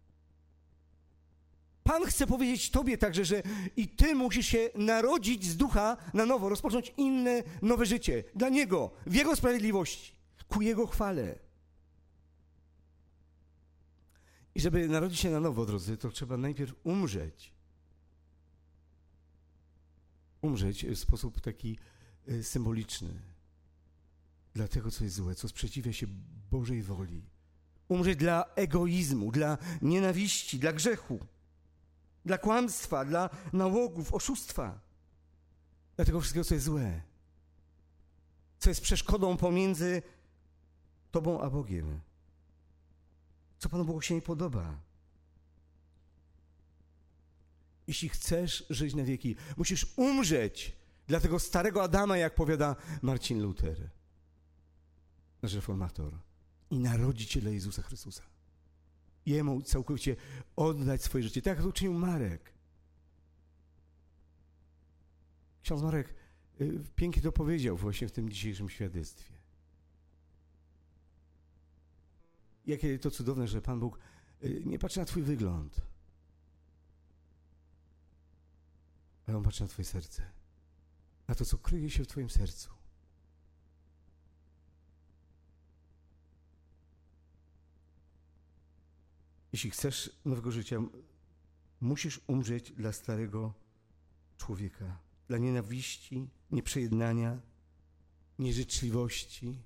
Pan chce powiedzieć Tobie także, że i Ty musisz się narodzić z ducha na nowo, rozpocząć inne, nowe życie dla Niego, w Jego sprawiedliwości, ku Jego chwale. I żeby narodzić się na nowo, drodzy, to trzeba najpierw umrzeć. Umrzeć w sposób taki y, symboliczny dla tego, co jest złe, co sprzeciwia się Bożej woli. Umrzeć dla egoizmu, dla nienawiści, dla grzechu, dla kłamstwa, dla nałogów, oszustwa. Dla tego wszystkiego, co jest złe. Co jest przeszkodą pomiędzy Tobą a Bogiem. Co Panu Bogu się nie podoba. Jeśli chcesz żyć na wieki, musisz umrzeć dla tego starego Adama, jak powiada Marcin Luther nasz reformator, i narodzić dla Jezusa Chrystusa. Jemu całkowicie oddać swoje życie, tak jak to uczynił Marek. Ksiądz Marek y, pięknie to powiedział właśnie w tym dzisiejszym świadectwie. Jakie to cudowne, że Pan Bóg y, nie patrzy na Twój wygląd, ale On patrzy na Twoje serce, na to, co kryje się w Twoim sercu. Jeśli chcesz nowego życia, musisz umrzeć dla starego człowieka, dla nienawiści, nieprzejednania, nieżyczliwości,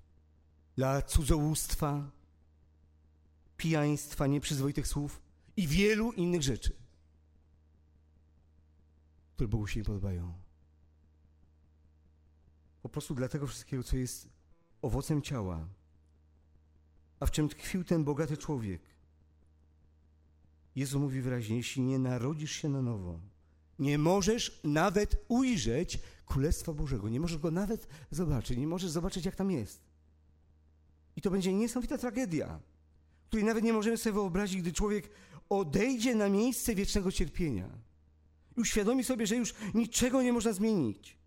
dla cudzołóstwa, pijaństwa, nieprzyzwoitych słów i wielu innych rzeczy, które Bogu się nie podobają. Po prostu dla tego wszystkiego, co jest owocem ciała, a w czym tkwił ten bogaty człowiek. Jezus mówi wyraźnie, jeśli nie narodzisz się na nowo, nie możesz nawet ujrzeć Królestwa Bożego, nie możesz go nawet zobaczyć, nie możesz zobaczyć, jak tam jest. I to będzie niesamowita tragedia, której nawet nie możemy sobie wyobrazić, gdy człowiek odejdzie na miejsce wiecznego cierpienia. I uświadomi sobie, że już niczego nie można zmienić,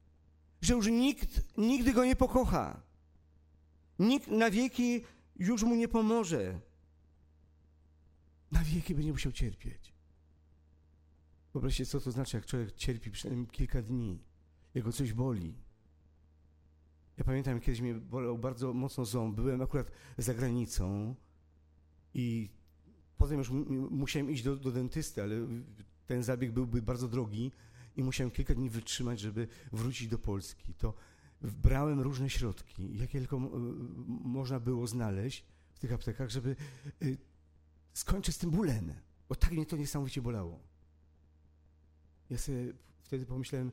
że już nikt nigdy go nie pokocha, nikt na wieki już mu nie pomoże. Na wieki będzie musiał cierpieć. Wyobraźcie, co to znaczy, jak człowiek cierpi przynajmniej kilka dni, jego coś boli. Ja pamiętam, kiedyś mnie bolał bardzo mocno ząb. Byłem akurat za granicą i potem już musiałem iść do, do dentysty, ale ten zabieg byłby bardzo drogi i musiałem kilka dni wytrzymać, żeby wrócić do Polski. To brałem różne środki, jakie tylko można było znaleźć w tych aptekach, żeby skończyć z tym bólem, bo tak mnie to niesamowicie bolało. Ja sobie wtedy pomyślałem,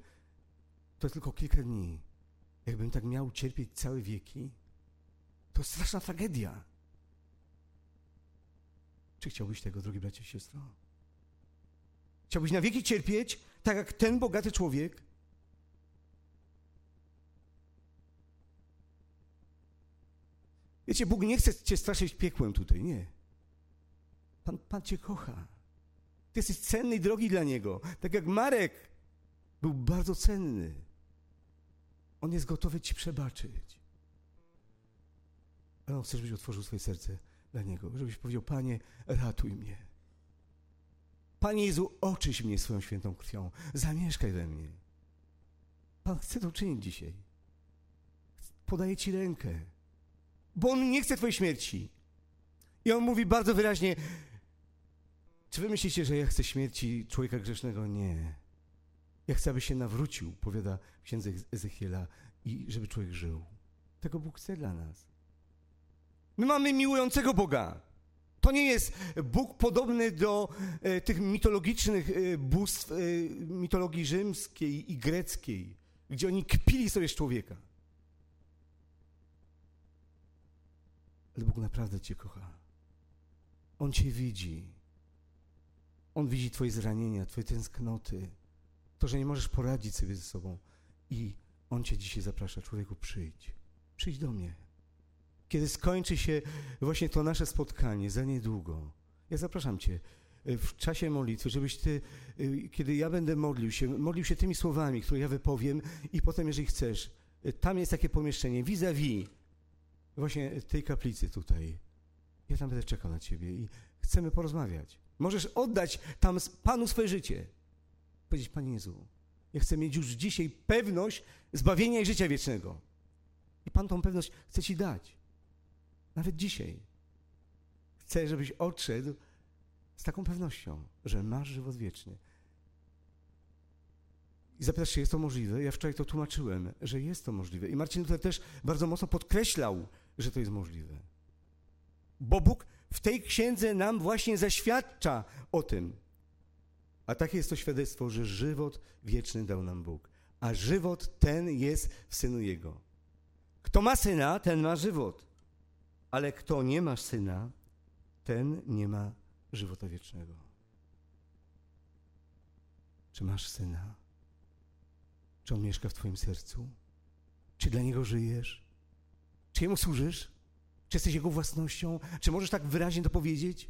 to tylko kilka dni. Jakbym tak miał cierpieć całe wieki, to straszna tragedia. Czy chciałbyś tego, drogi bracie i siostro? Chciałbyś na wieki cierpieć, tak jak ten bogaty człowiek? Wiecie, Bóg nie chce cię straszyć piekłem tutaj, nie. Pan, Pan cię kocha. Ty jesteś cenny i drogi dla Niego. Tak jak Marek był bardzo cenny. On jest gotowy Ci przebaczyć. Ale On chce, żebyś otworzył swoje serce dla Niego. Żebyś powiedział, Panie, ratuj mnie. Panie Jezu, oczyś mnie swoją świętą krwią. Zamieszkaj we mnie. Pan chce to uczynić dzisiaj. Podaje Ci rękę. Bo On nie chce Twojej śmierci. I On mówi bardzo wyraźnie, czy wy myślicie, że ja chcę śmierci człowieka grzesznego? Nie. Ja chcę, aby się nawrócił, powiada księdze Ezechiela, i żeby człowiek żył. Tego Bóg chce dla nas. My mamy miłującego Boga. To nie jest Bóg podobny do e, tych mitologicznych e, bóstw e, mitologii rzymskiej i greckiej, gdzie oni kpili sobie z człowieka. Ale Bóg naprawdę Cię kocha. On Cię widzi. On widzi Twoje zranienia, Twoje tęsknoty, to, że nie możesz poradzić sobie ze sobą. I On Cię dzisiaj zaprasza, człowieku, przyjdź. Przyjdź do mnie. Kiedy skończy się właśnie to nasze spotkanie, za niedługo, ja zapraszam Cię e, w czasie modlitwy, żebyś Ty, e, kiedy ja będę modlił się, modlił się tymi słowami, które ja wypowiem i potem, jeżeli chcesz, e, tam jest takie pomieszczenie, vis-a-vis właśnie tej kaplicy tutaj. Ja tam będę czekał na Ciebie i chcemy porozmawiać. Możesz oddać tam Panu swoje życie. Powiedzieć, Panie Jezu, ja chcę mieć już dzisiaj pewność zbawienia i życia wiecznego. I Pan tą pewność chce Ci dać. Nawet dzisiaj. Chcę, żebyś odszedł z taką pewnością, że masz żywot wieczny. I zapytasz, czy jest to możliwe? Ja wczoraj to tłumaczyłem, że jest to możliwe. I Marcin Luther też bardzo mocno podkreślał, że to jest możliwe. Bo Bóg w tej księdze nam właśnie zaświadcza o tym. A takie jest to świadectwo, że żywot wieczny dał nam Bóg. A żywot ten jest w Synu Jego. Kto ma Syna, ten ma żywot. Ale kto nie ma Syna, ten nie ma żywota wiecznego. Czy masz Syna? Czy On mieszka w Twoim sercu? Czy dla Niego żyjesz? Czy Jemu służysz? Czy jesteś Jego własnością? Czy możesz tak wyraźnie to powiedzieć?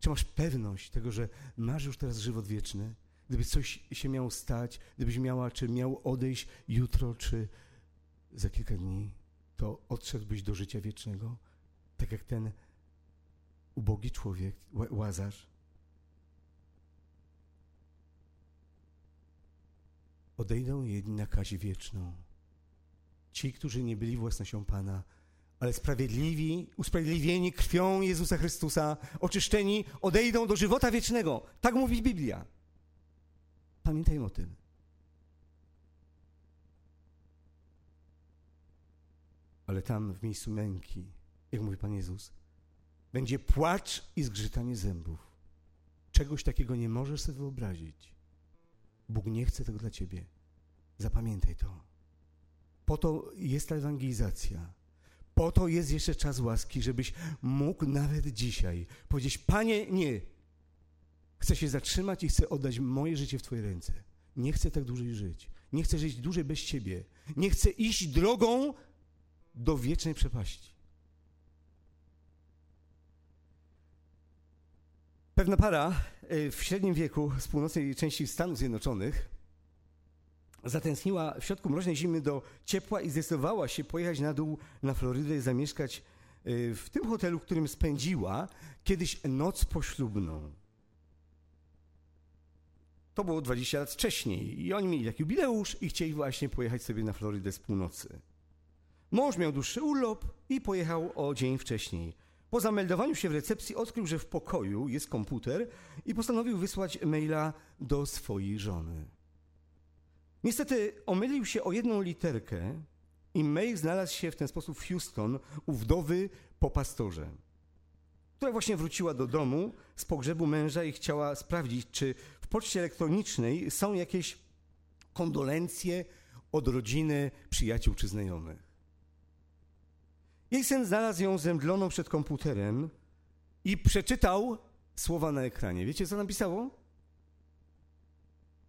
Czy masz pewność tego, że masz już teraz żywot wieczny? Gdyby coś się miało stać, gdybyś miała, czy miał odejść jutro, czy za kilka dni, to odszedłbyś do życia wiecznego? Tak jak ten ubogi człowiek, Łazarz? Odejdą jedni na kazie wieczną. Ci, którzy nie byli własnością Pana, ale sprawiedliwi, usprawiedliwieni krwią Jezusa Chrystusa, oczyszczeni, odejdą do żywota wiecznego. Tak mówi Biblia. Pamiętajmy o tym. Ale tam w miejscu męki, jak mówi Pan Jezus, będzie płacz i zgrzytanie zębów. Czegoś takiego nie możesz sobie wyobrazić. Bóg nie chce tego dla ciebie. Zapamiętaj to. Po to jest ta ewangelizacja po to jest jeszcze czas łaski, żebyś mógł nawet dzisiaj powiedzieć: Panie, nie. Chcę się zatrzymać i chcę oddać moje życie w Twoje ręce. Nie chcę tak dłużej żyć. Nie chcę żyć dłużej bez Ciebie. Nie chcę iść drogą do wiecznej przepaści. Pewna para y, w średnim wieku z północnej części Stanów Zjednoczonych zatęskniła w środku mroźnej zimy do ciepła i zdecydowała się pojechać na dół na Florydę i zamieszkać y, w tym hotelu, w którym spędziła kiedyś noc poślubną. To było 20 lat wcześniej i oni mieli taki jubileusz i chcieli właśnie pojechać sobie na Florydę z północy. Mąż miał dłuższy urlop i pojechał o dzień wcześniej. Po zameldowaniu się w recepcji odkrył, że w pokoju jest komputer i postanowił wysłać maila do swojej żony. Niestety omylił się o jedną literkę i mail znalazł się w ten sposób w Houston u wdowy po pastorze, która właśnie wróciła do domu z pogrzebu męża i chciała sprawdzić, czy w poczcie elektronicznej są jakieś kondolencje od rodziny, przyjaciół czy znajomych. Jej syn znalazł ją zemdloną przed komputerem i przeczytał słowa na ekranie. Wiecie, co napisało?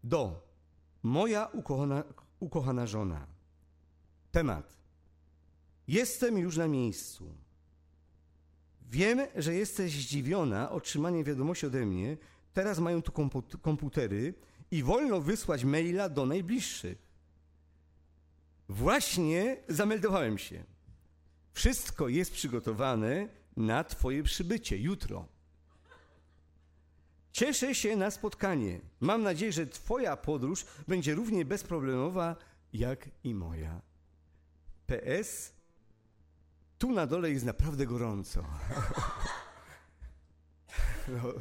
Do. Moja ukochana, ukochana żona. Temat. Jestem już na miejscu. Wiem, że jesteś zdziwiona otrzymaniem wiadomości ode mnie. Teraz mają tu komputery i wolno wysłać maila do najbliższych. Właśnie zameldowałem się. Wszystko jest przygotowane na Twoje przybycie jutro. Cieszę się na spotkanie. Mam nadzieję, że Twoja podróż będzie równie bezproblemowa jak i moja. PS. Tu na dole jest naprawdę gorąco. No,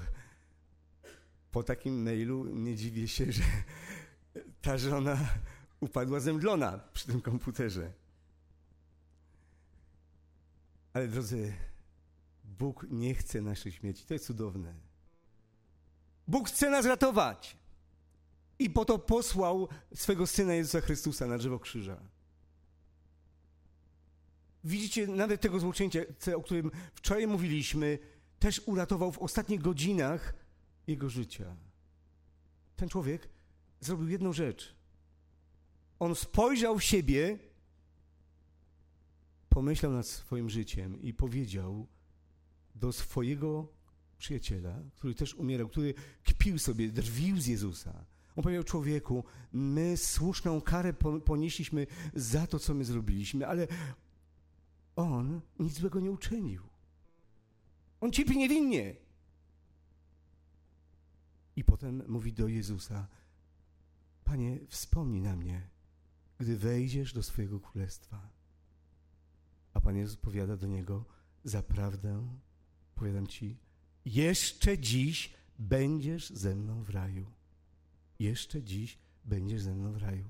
po takim mailu nie dziwię się, że ta żona upadła zemdlona przy tym komputerze. Ale drodzy, Bóg nie chce naszych śmierci. To jest cudowne. Bóg chce nas ratować. I po to posłał swego Syna Jezusa Chrystusa na drzewo krzyża. Widzicie, nawet tego złoczyńca, o którym wczoraj mówiliśmy, też uratował w ostatnich godzinach jego życia. Ten człowiek zrobił jedną rzecz. On spojrzał w siebie pomyślał nad swoim życiem i powiedział do swojego przyjaciela, który też umierał, który kpił sobie, drwił z Jezusa. On powiedział człowieku, my słuszną karę ponieśliśmy za to, co my zrobiliśmy, ale on nic złego nie uczynił. On cierpi niewinnie. I potem mówi do Jezusa, Panie, wspomnij na mnie, gdy wejdziesz do swojego królestwa. A Pan Jezus powiada do niego, zaprawdę powiadam ci, jeszcze dziś będziesz ze mną w raju. Jeszcze dziś będziesz ze mną w raju.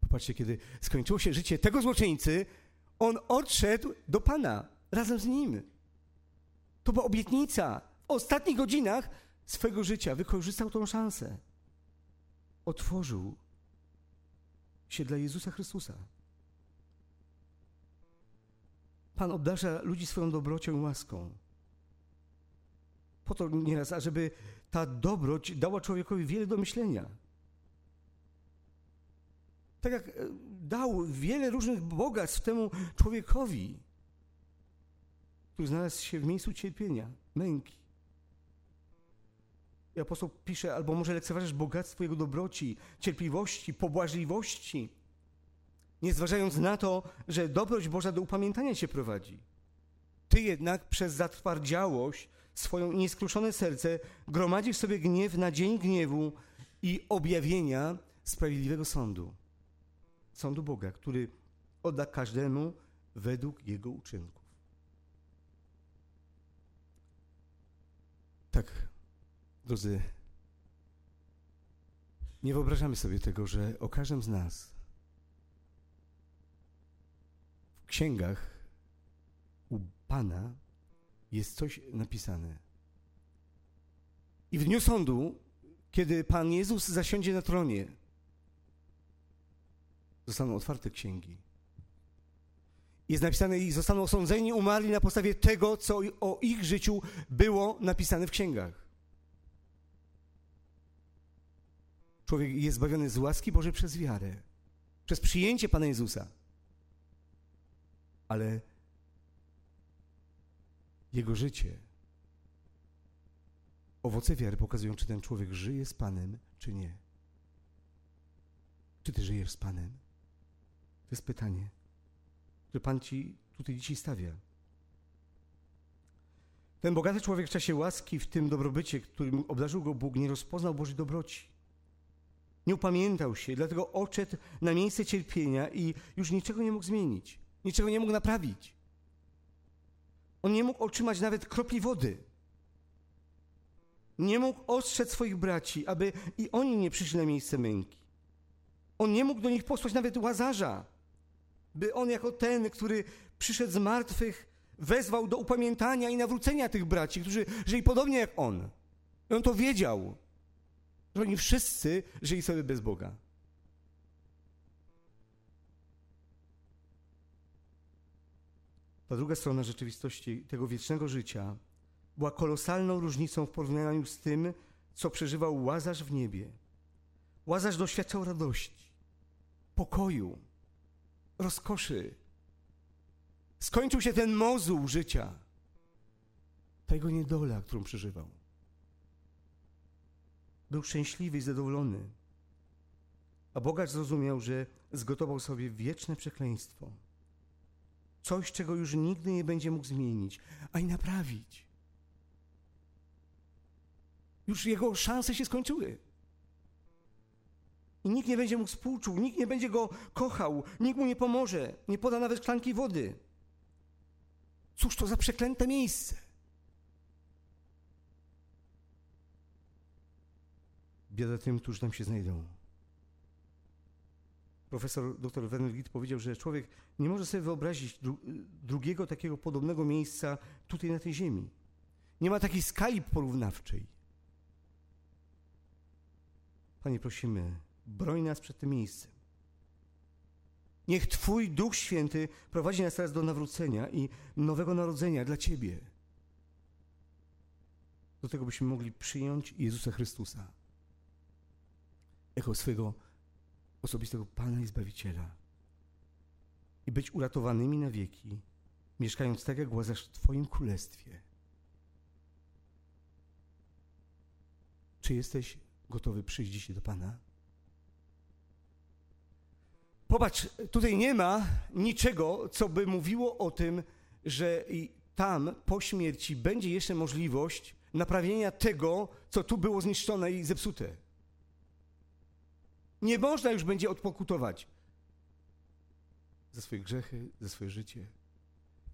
Popatrzcie, kiedy skończyło się życie tego złoczyńcy, on odszedł do Pana razem z nim. To była obietnica. W ostatnich godzinach swego życia wykorzystał tą szansę. Otworzył się dla Jezusa Chrystusa. Pan obdarza ludzi swoją dobrocią i łaską. Po to nieraz, ażeby ta dobroć dała człowiekowi wiele do myślenia. Tak jak e, dał wiele różnych bogactw temu człowiekowi, który znalazł się w miejscu cierpienia, męki. I apostoł pisze, albo może lekceważysz bogactwo jego dobroci, cierpliwości, pobłażliwości, nie zważając na to, że dobroć Boża do upamiętania cię prowadzi. Ty jednak przez zatwardziałość, swoją nieskruszone serce gromadzisz sobie gniew na dzień gniewu i objawienia sprawiedliwego sądu. Sądu Boga, który odda każdemu według jego uczynków. Tak, drodzy, nie wyobrażamy sobie tego, że o każdym z nas księgach u Pana jest coś napisane. I w dniu sądu, kiedy Pan Jezus zasiądzie na tronie, zostaną otwarte księgi. Jest napisane i zostaną osądzeni, umarli na podstawie tego, co o ich życiu było napisane w księgach. Człowiek jest zbawiony z łaski Bożej przez wiarę, przez przyjęcie Pana Jezusa ale jego życie Owoce wiary pokazują, czy ten człowiek żyje z Panem, czy nie. Czy ty żyjesz z Panem? To jest pytanie, które Pan ci tutaj dzisiaj stawia. Ten bogaty człowiek w czasie łaski, w tym dobrobycie, którym obdarzył go Bóg, nie rozpoznał Bożej dobroci. Nie upamiętał się, dlatego odszedł na miejsce cierpienia i już niczego nie mógł zmienić, niczego nie mógł naprawić. On nie mógł otrzymać nawet kropli wody. Nie mógł ostrzec swoich braci, aby i oni nie przyszli na miejsce męki. On nie mógł do nich posłać nawet łazarza, by on jako ten, który przyszedł z martwych, wezwał do upamiętania i nawrócenia tych braci, którzy żyli podobnie jak on. I on to wiedział, że oni wszyscy żyli sobie bez Boga. Ta druga strona rzeczywistości tego wiecznego życia była kolosalną różnicą w porównaniu z tym, co przeżywał Łazarz w niebie. Łazarz doświadczał radości, pokoju, rozkoszy. Skończył się ten mozuł życia, ta jego niedola, którą przeżywał. Był szczęśliwy i zadowolony. A bogacz zrozumiał, że zgotował sobie wieczne przekleństwo. Coś, czego już nigdy nie będzie mógł zmienić, a i naprawić. Już jego szanse się skończyły. I nikt nie będzie mu współczuł, nikt nie będzie go kochał, nikt mu nie pomoże, nie poda nawet szklanki wody. Cóż to za przeklęte miejsce? Biada tym, którzy tam się znajdą. Profesor dr Werner Witt powiedział, że człowiek nie może sobie wyobrazić dru drugiego takiego podobnego miejsca tutaj na tej ziemi. Nie ma takiej skali porównawczej. Panie, prosimy, broń nas przed tym miejscem. Niech Twój Duch Święty prowadzi nas teraz do nawrócenia i nowego narodzenia dla Ciebie. Do tego byśmy mogli przyjąć Jezusa Chrystusa jako swojego osobistego Pana i Zbawiciela i być uratowanymi na wieki, mieszkając tak jak Łazarz w Twoim Królestwie. Czy jesteś gotowy przyjść dzisiaj do Pana? Popatrz, tutaj nie ma niczego, co by mówiło o tym, że tam po śmierci będzie jeszcze możliwość naprawienia tego, co tu było zniszczone i zepsute. Nie można już będzie odpokutować za swoje grzechy, za swoje życie.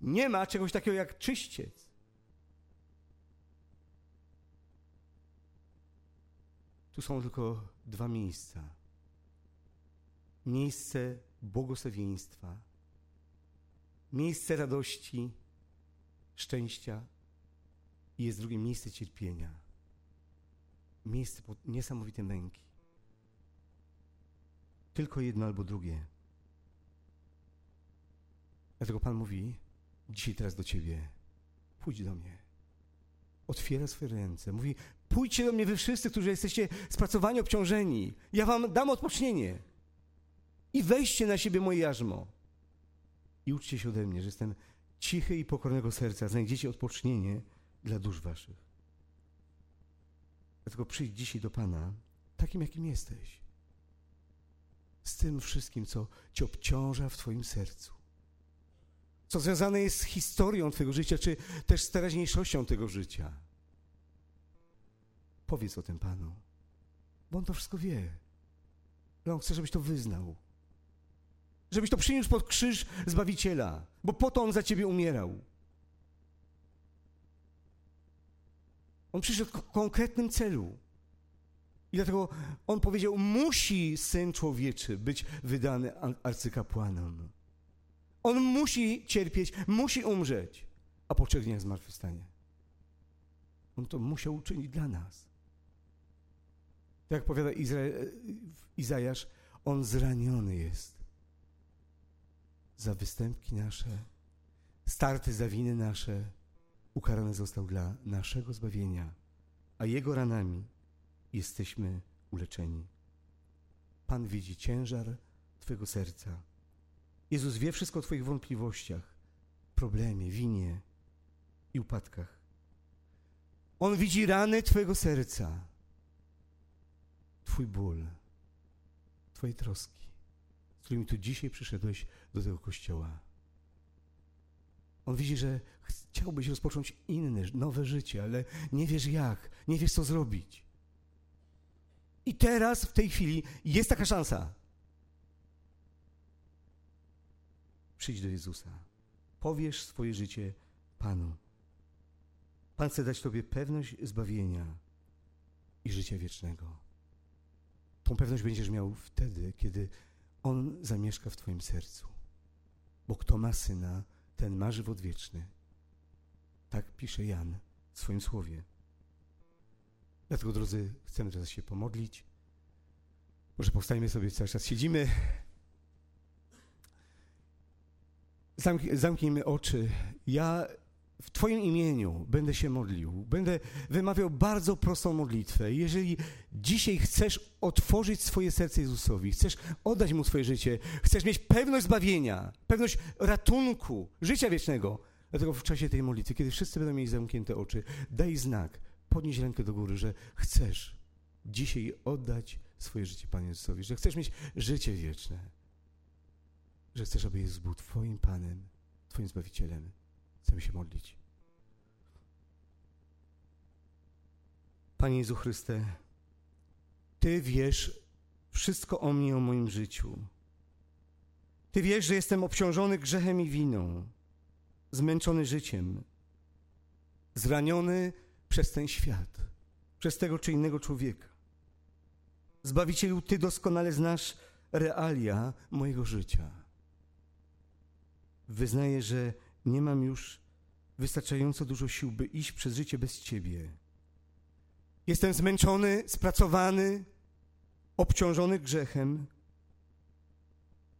Nie ma czegoś takiego jak czyściec. Tu są tylko dwa miejsca. Miejsce błogosławieństwa, miejsce radości, szczęścia i jest drugie miejsce cierpienia. Miejsce niesamowitej męki. Tylko jedno albo drugie. Dlatego Pan mówi dzisiaj teraz do Ciebie, pójdź do mnie. Otwiera swoje ręce. Mówi, pójdźcie do mnie wy wszyscy, którzy jesteście spracowani, obciążeni. Ja Wam dam odpocznienie. I weźcie na siebie moje jarzmo. I uczcie się ode mnie, że jestem cichy i pokornego serca. Znajdziecie odpocznienie dla dusz Waszych. Dlatego przyjdź dzisiaj do Pana takim, jakim jesteś z tym wszystkim, co cię obciąża w Twoim sercu. Co związane jest z historią Twojego życia, czy też z teraźniejszością tego życia. Powiedz o tym Panu, bo On to wszystko wie. Ale On chce, żebyś to wyznał. Żebyś to przyniósł pod krzyż Zbawiciela, bo po to On za Ciebie umierał. On przyszedł w konkretnym celu. I dlatego on powiedział: Musi syn człowieczy być wydany arcykapłanom. On musi cierpieć, musi umrzeć, a po trzech dniach zmartwychwstanie. On to musiał uczynić dla nas. Tak jak powiada Izra- Izajasz, on zraniony jest za występki nasze, starty za winy nasze, ukarany został dla naszego zbawienia, a jego ranami jesteśmy uleczeni. Pan widzi ciężar Twojego serca. Jezus wie wszystko o Twoich wątpliwościach, problemie, winie i upadkach. On widzi rany Twojego serca, Twój ból, Twoje troski, z którymi tu dzisiaj przyszedłeś do tego kościoła. On widzi, że chciałbyś rozpocząć inne, nowe życie, ale nie wiesz jak, nie wiesz co zrobić. I teraz, w tej chwili, jest taka szansa. Przyjdź do Jezusa. Powiesz swoje życie Panu. Pan chce dać Tobie pewność zbawienia i życia wiecznego. Tą pewność będziesz miał wtedy, kiedy On zamieszka w Twoim sercu. Bo kto ma syna, ten ma żywot wieczny. Tak pisze Jan w swoim słowie. Dlatego, drodzy, chcemy teraz się pomodlić. Może powstajmy sobie, cały czas siedzimy. Zamk- zamknijmy oczy. Ja w Twoim imieniu będę się modlił. Będę wymawiał bardzo prostą modlitwę. Jeżeli dzisiaj chcesz otworzyć swoje serce Jezusowi, chcesz oddać Mu swoje życie, chcesz mieć pewność zbawienia, pewność ratunku, życia wiecznego, dlatego w czasie tej modlitwy, kiedy wszyscy będą mieli zamknięte oczy, daj znak, podnieś rękę do góry, że chcesz dzisiaj oddać swoje życie Panu Jezusowi, że chcesz mieć życie wieczne, że chcesz, aby Jezus był Twoim Panem, Twoim Zbawicielem. Chcemy się modlić. Panie Jezu Chryste, Ty wiesz wszystko o mnie, o moim życiu. Ty wiesz, że jestem obciążony grzechem i winą, zmęczony życiem, zraniony przez ten świat, przez tego czy innego człowieka. Zbawicielu, Ty doskonale znasz realia mojego życia. Wyznaję, że nie mam już wystarczająco dużo sił, by iść przez życie bez Ciebie. Jestem zmęczony, spracowany, obciążony grzechem,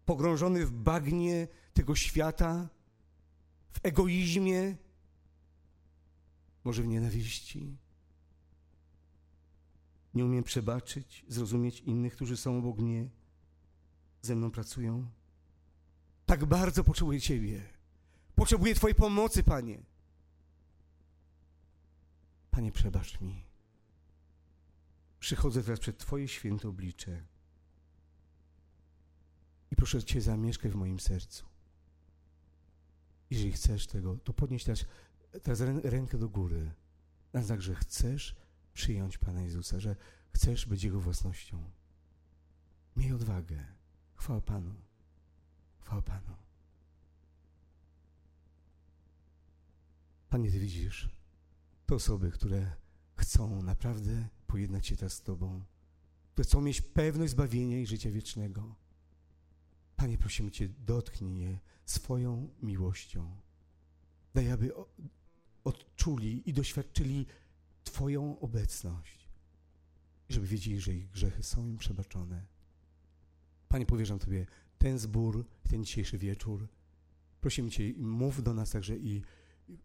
pogrążony w bagnie tego świata, w egoizmie, może w nienawiści. Nie umiem przebaczyć, zrozumieć innych, którzy są obok mnie, ze mną pracują. Tak bardzo potrzebuję Ciebie. Potrzebuję Twojej pomocy, Panie. Panie, przebacz mi. Przychodzę teraz przed Twoje święte oblicze i proszę Cię, zamieszkaj w moim sercu. Jeżeli chcesz tego, to podnieś teraz, teraz rękę do góry na znak, że chcesz przyjąć Pana Jezusa, że chcesz być Jego własnością. Miej odwagę. Chwała Panu. Chwała Panu. Panie, Ty widzisz te osoby, które chcą naprawdę pojednać się teraz z Tobą, które chcą mieć pewność zbawienia i życia wiecznego. Panie, prosimy Cię, dotknij je swoją miłością. Daj, aby odczuli i doświadczyli Twoją obecność, żeby wiedzieli, że ich grzechy są im przebaczone. Panie, powierzam Tobie ten zbór, ten dzisiejszy wieczór. Prosimy Cię, mów do nas także i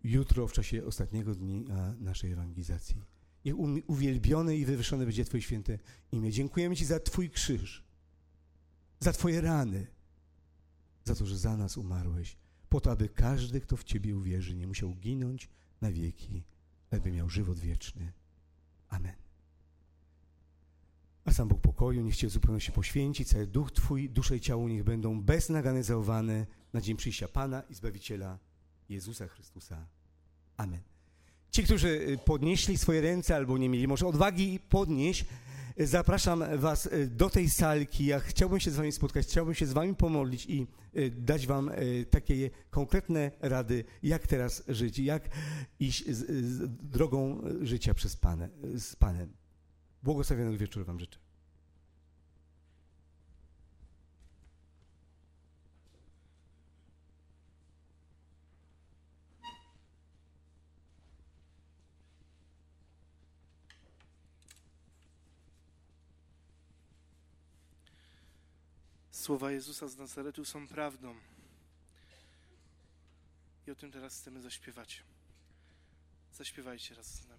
jutro, w czasie ostatniego dnia naszej ewangelizacji. Niech uwielbione i wywyższone będzie Twoje święte imię. Dziękujemy Ci za Twój krzyż, za Twoje rany, za to, że za nas umarłeś, po to, aby każdy, kto w Ciebie uwierzy, nie musiał ginąć na wieki, aby miał żywot wieczny. Amen. A sam Bóg pokoju niech Cię w zupełności poświęci, cały duch Twój, duszę i ciało niech będą bez nagany na dzień przyjścia Pana i Zbawiciela Jezusa Chrystusa. Amen. Ci, którzy y, podnieśli swoje ręce albo nie mieli może odwagi podnieść, zapraszam Was y, do tej salki. Ja chciałbym się z Wami spotkać, chciałbym się z Wami pomodlić i dać Wam takie konkretne rady, jak teraz żyć, jak iść z, z drogą życia przez Pane, z Panem. Błogosławionego wieczoru Wam życzę. Słowa Jezusa z Nazaretu są prawdą. I o tym teraz chcemy zaśpiewać. Zaśpiewajcie raz z nami.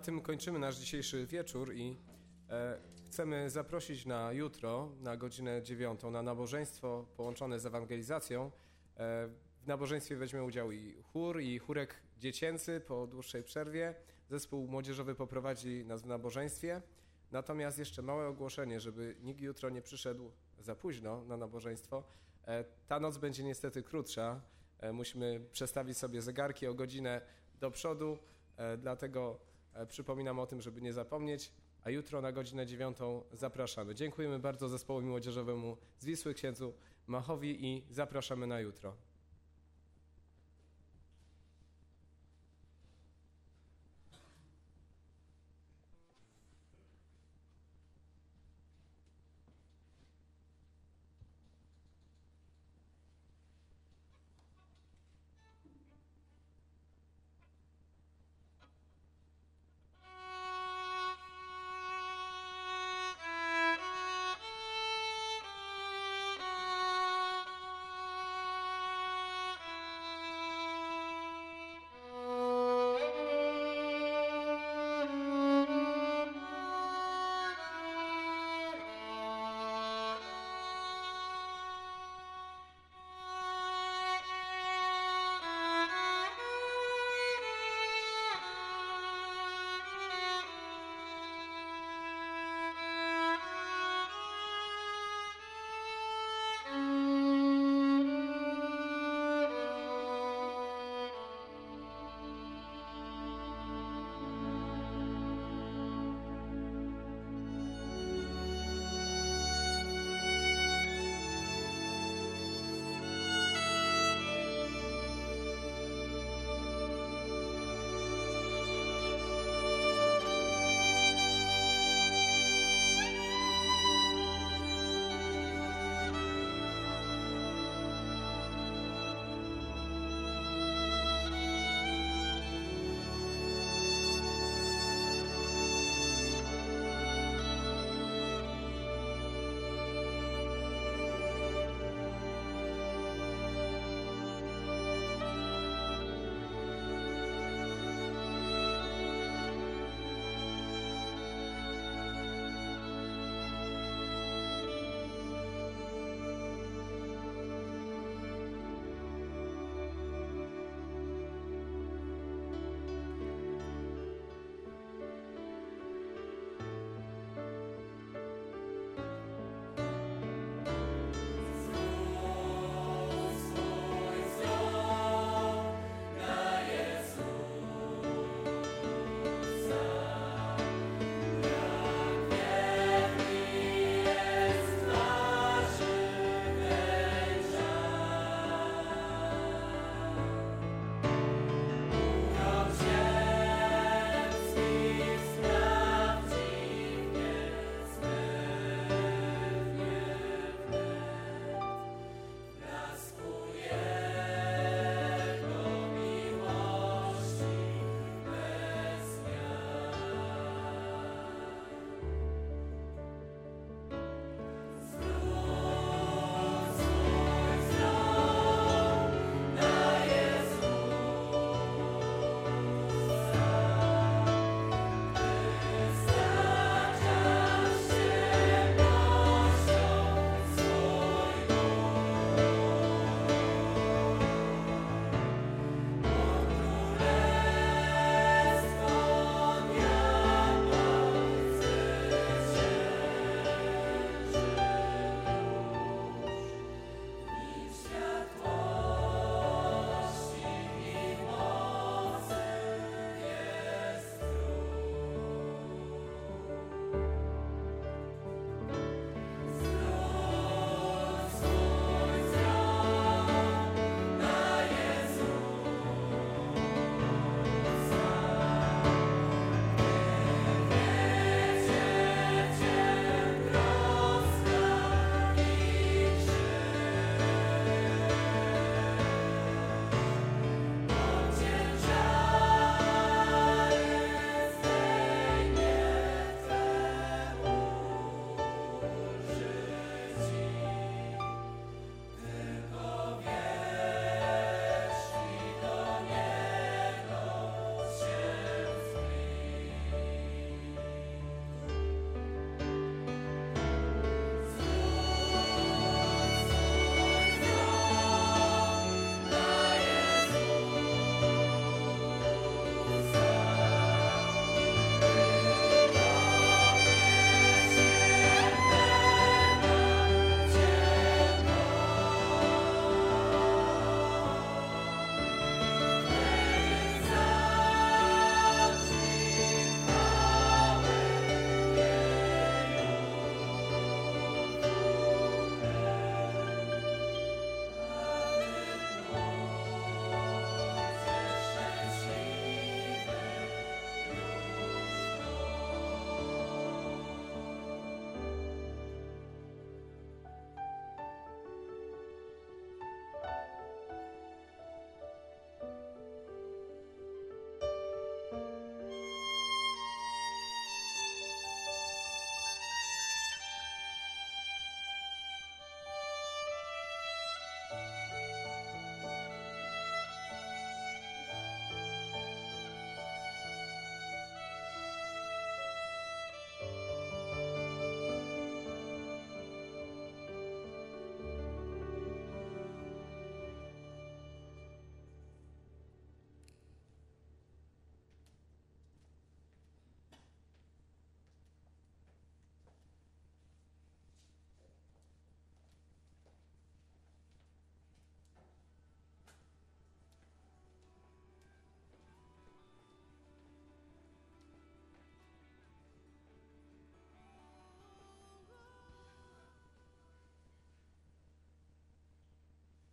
Na tym kończymy nasz dzisiejszy wieczór i e, chcemy zaprosić na jutro, na godzinę dziewiątą, na nabożeństwo połączone z ewangelizacją. E, w nabożeństwie weźmie udział i chór, i chórek dziecięcy po dłuższej przerwie. Zespół młodzieżowy poprowadzi nas w nabożeństwie. Natomiast jeszcze małe ogłoszenie, żeby nikt jutro nie przyszedł za późno na nabożeństwo. E, ta noc będzie niestety krótsza. E, musimy przestawić sobie zegarki o godzinę do przodu, e, dlatego przypominam o tym, żeby nie zapomnieć. A jutro na godzinę dziewiątą zapraszamy. Dziękujemy bardzo zespołowi młodzieżowemu z Wisły, księdzu Machowi i zapraszamy na jutro.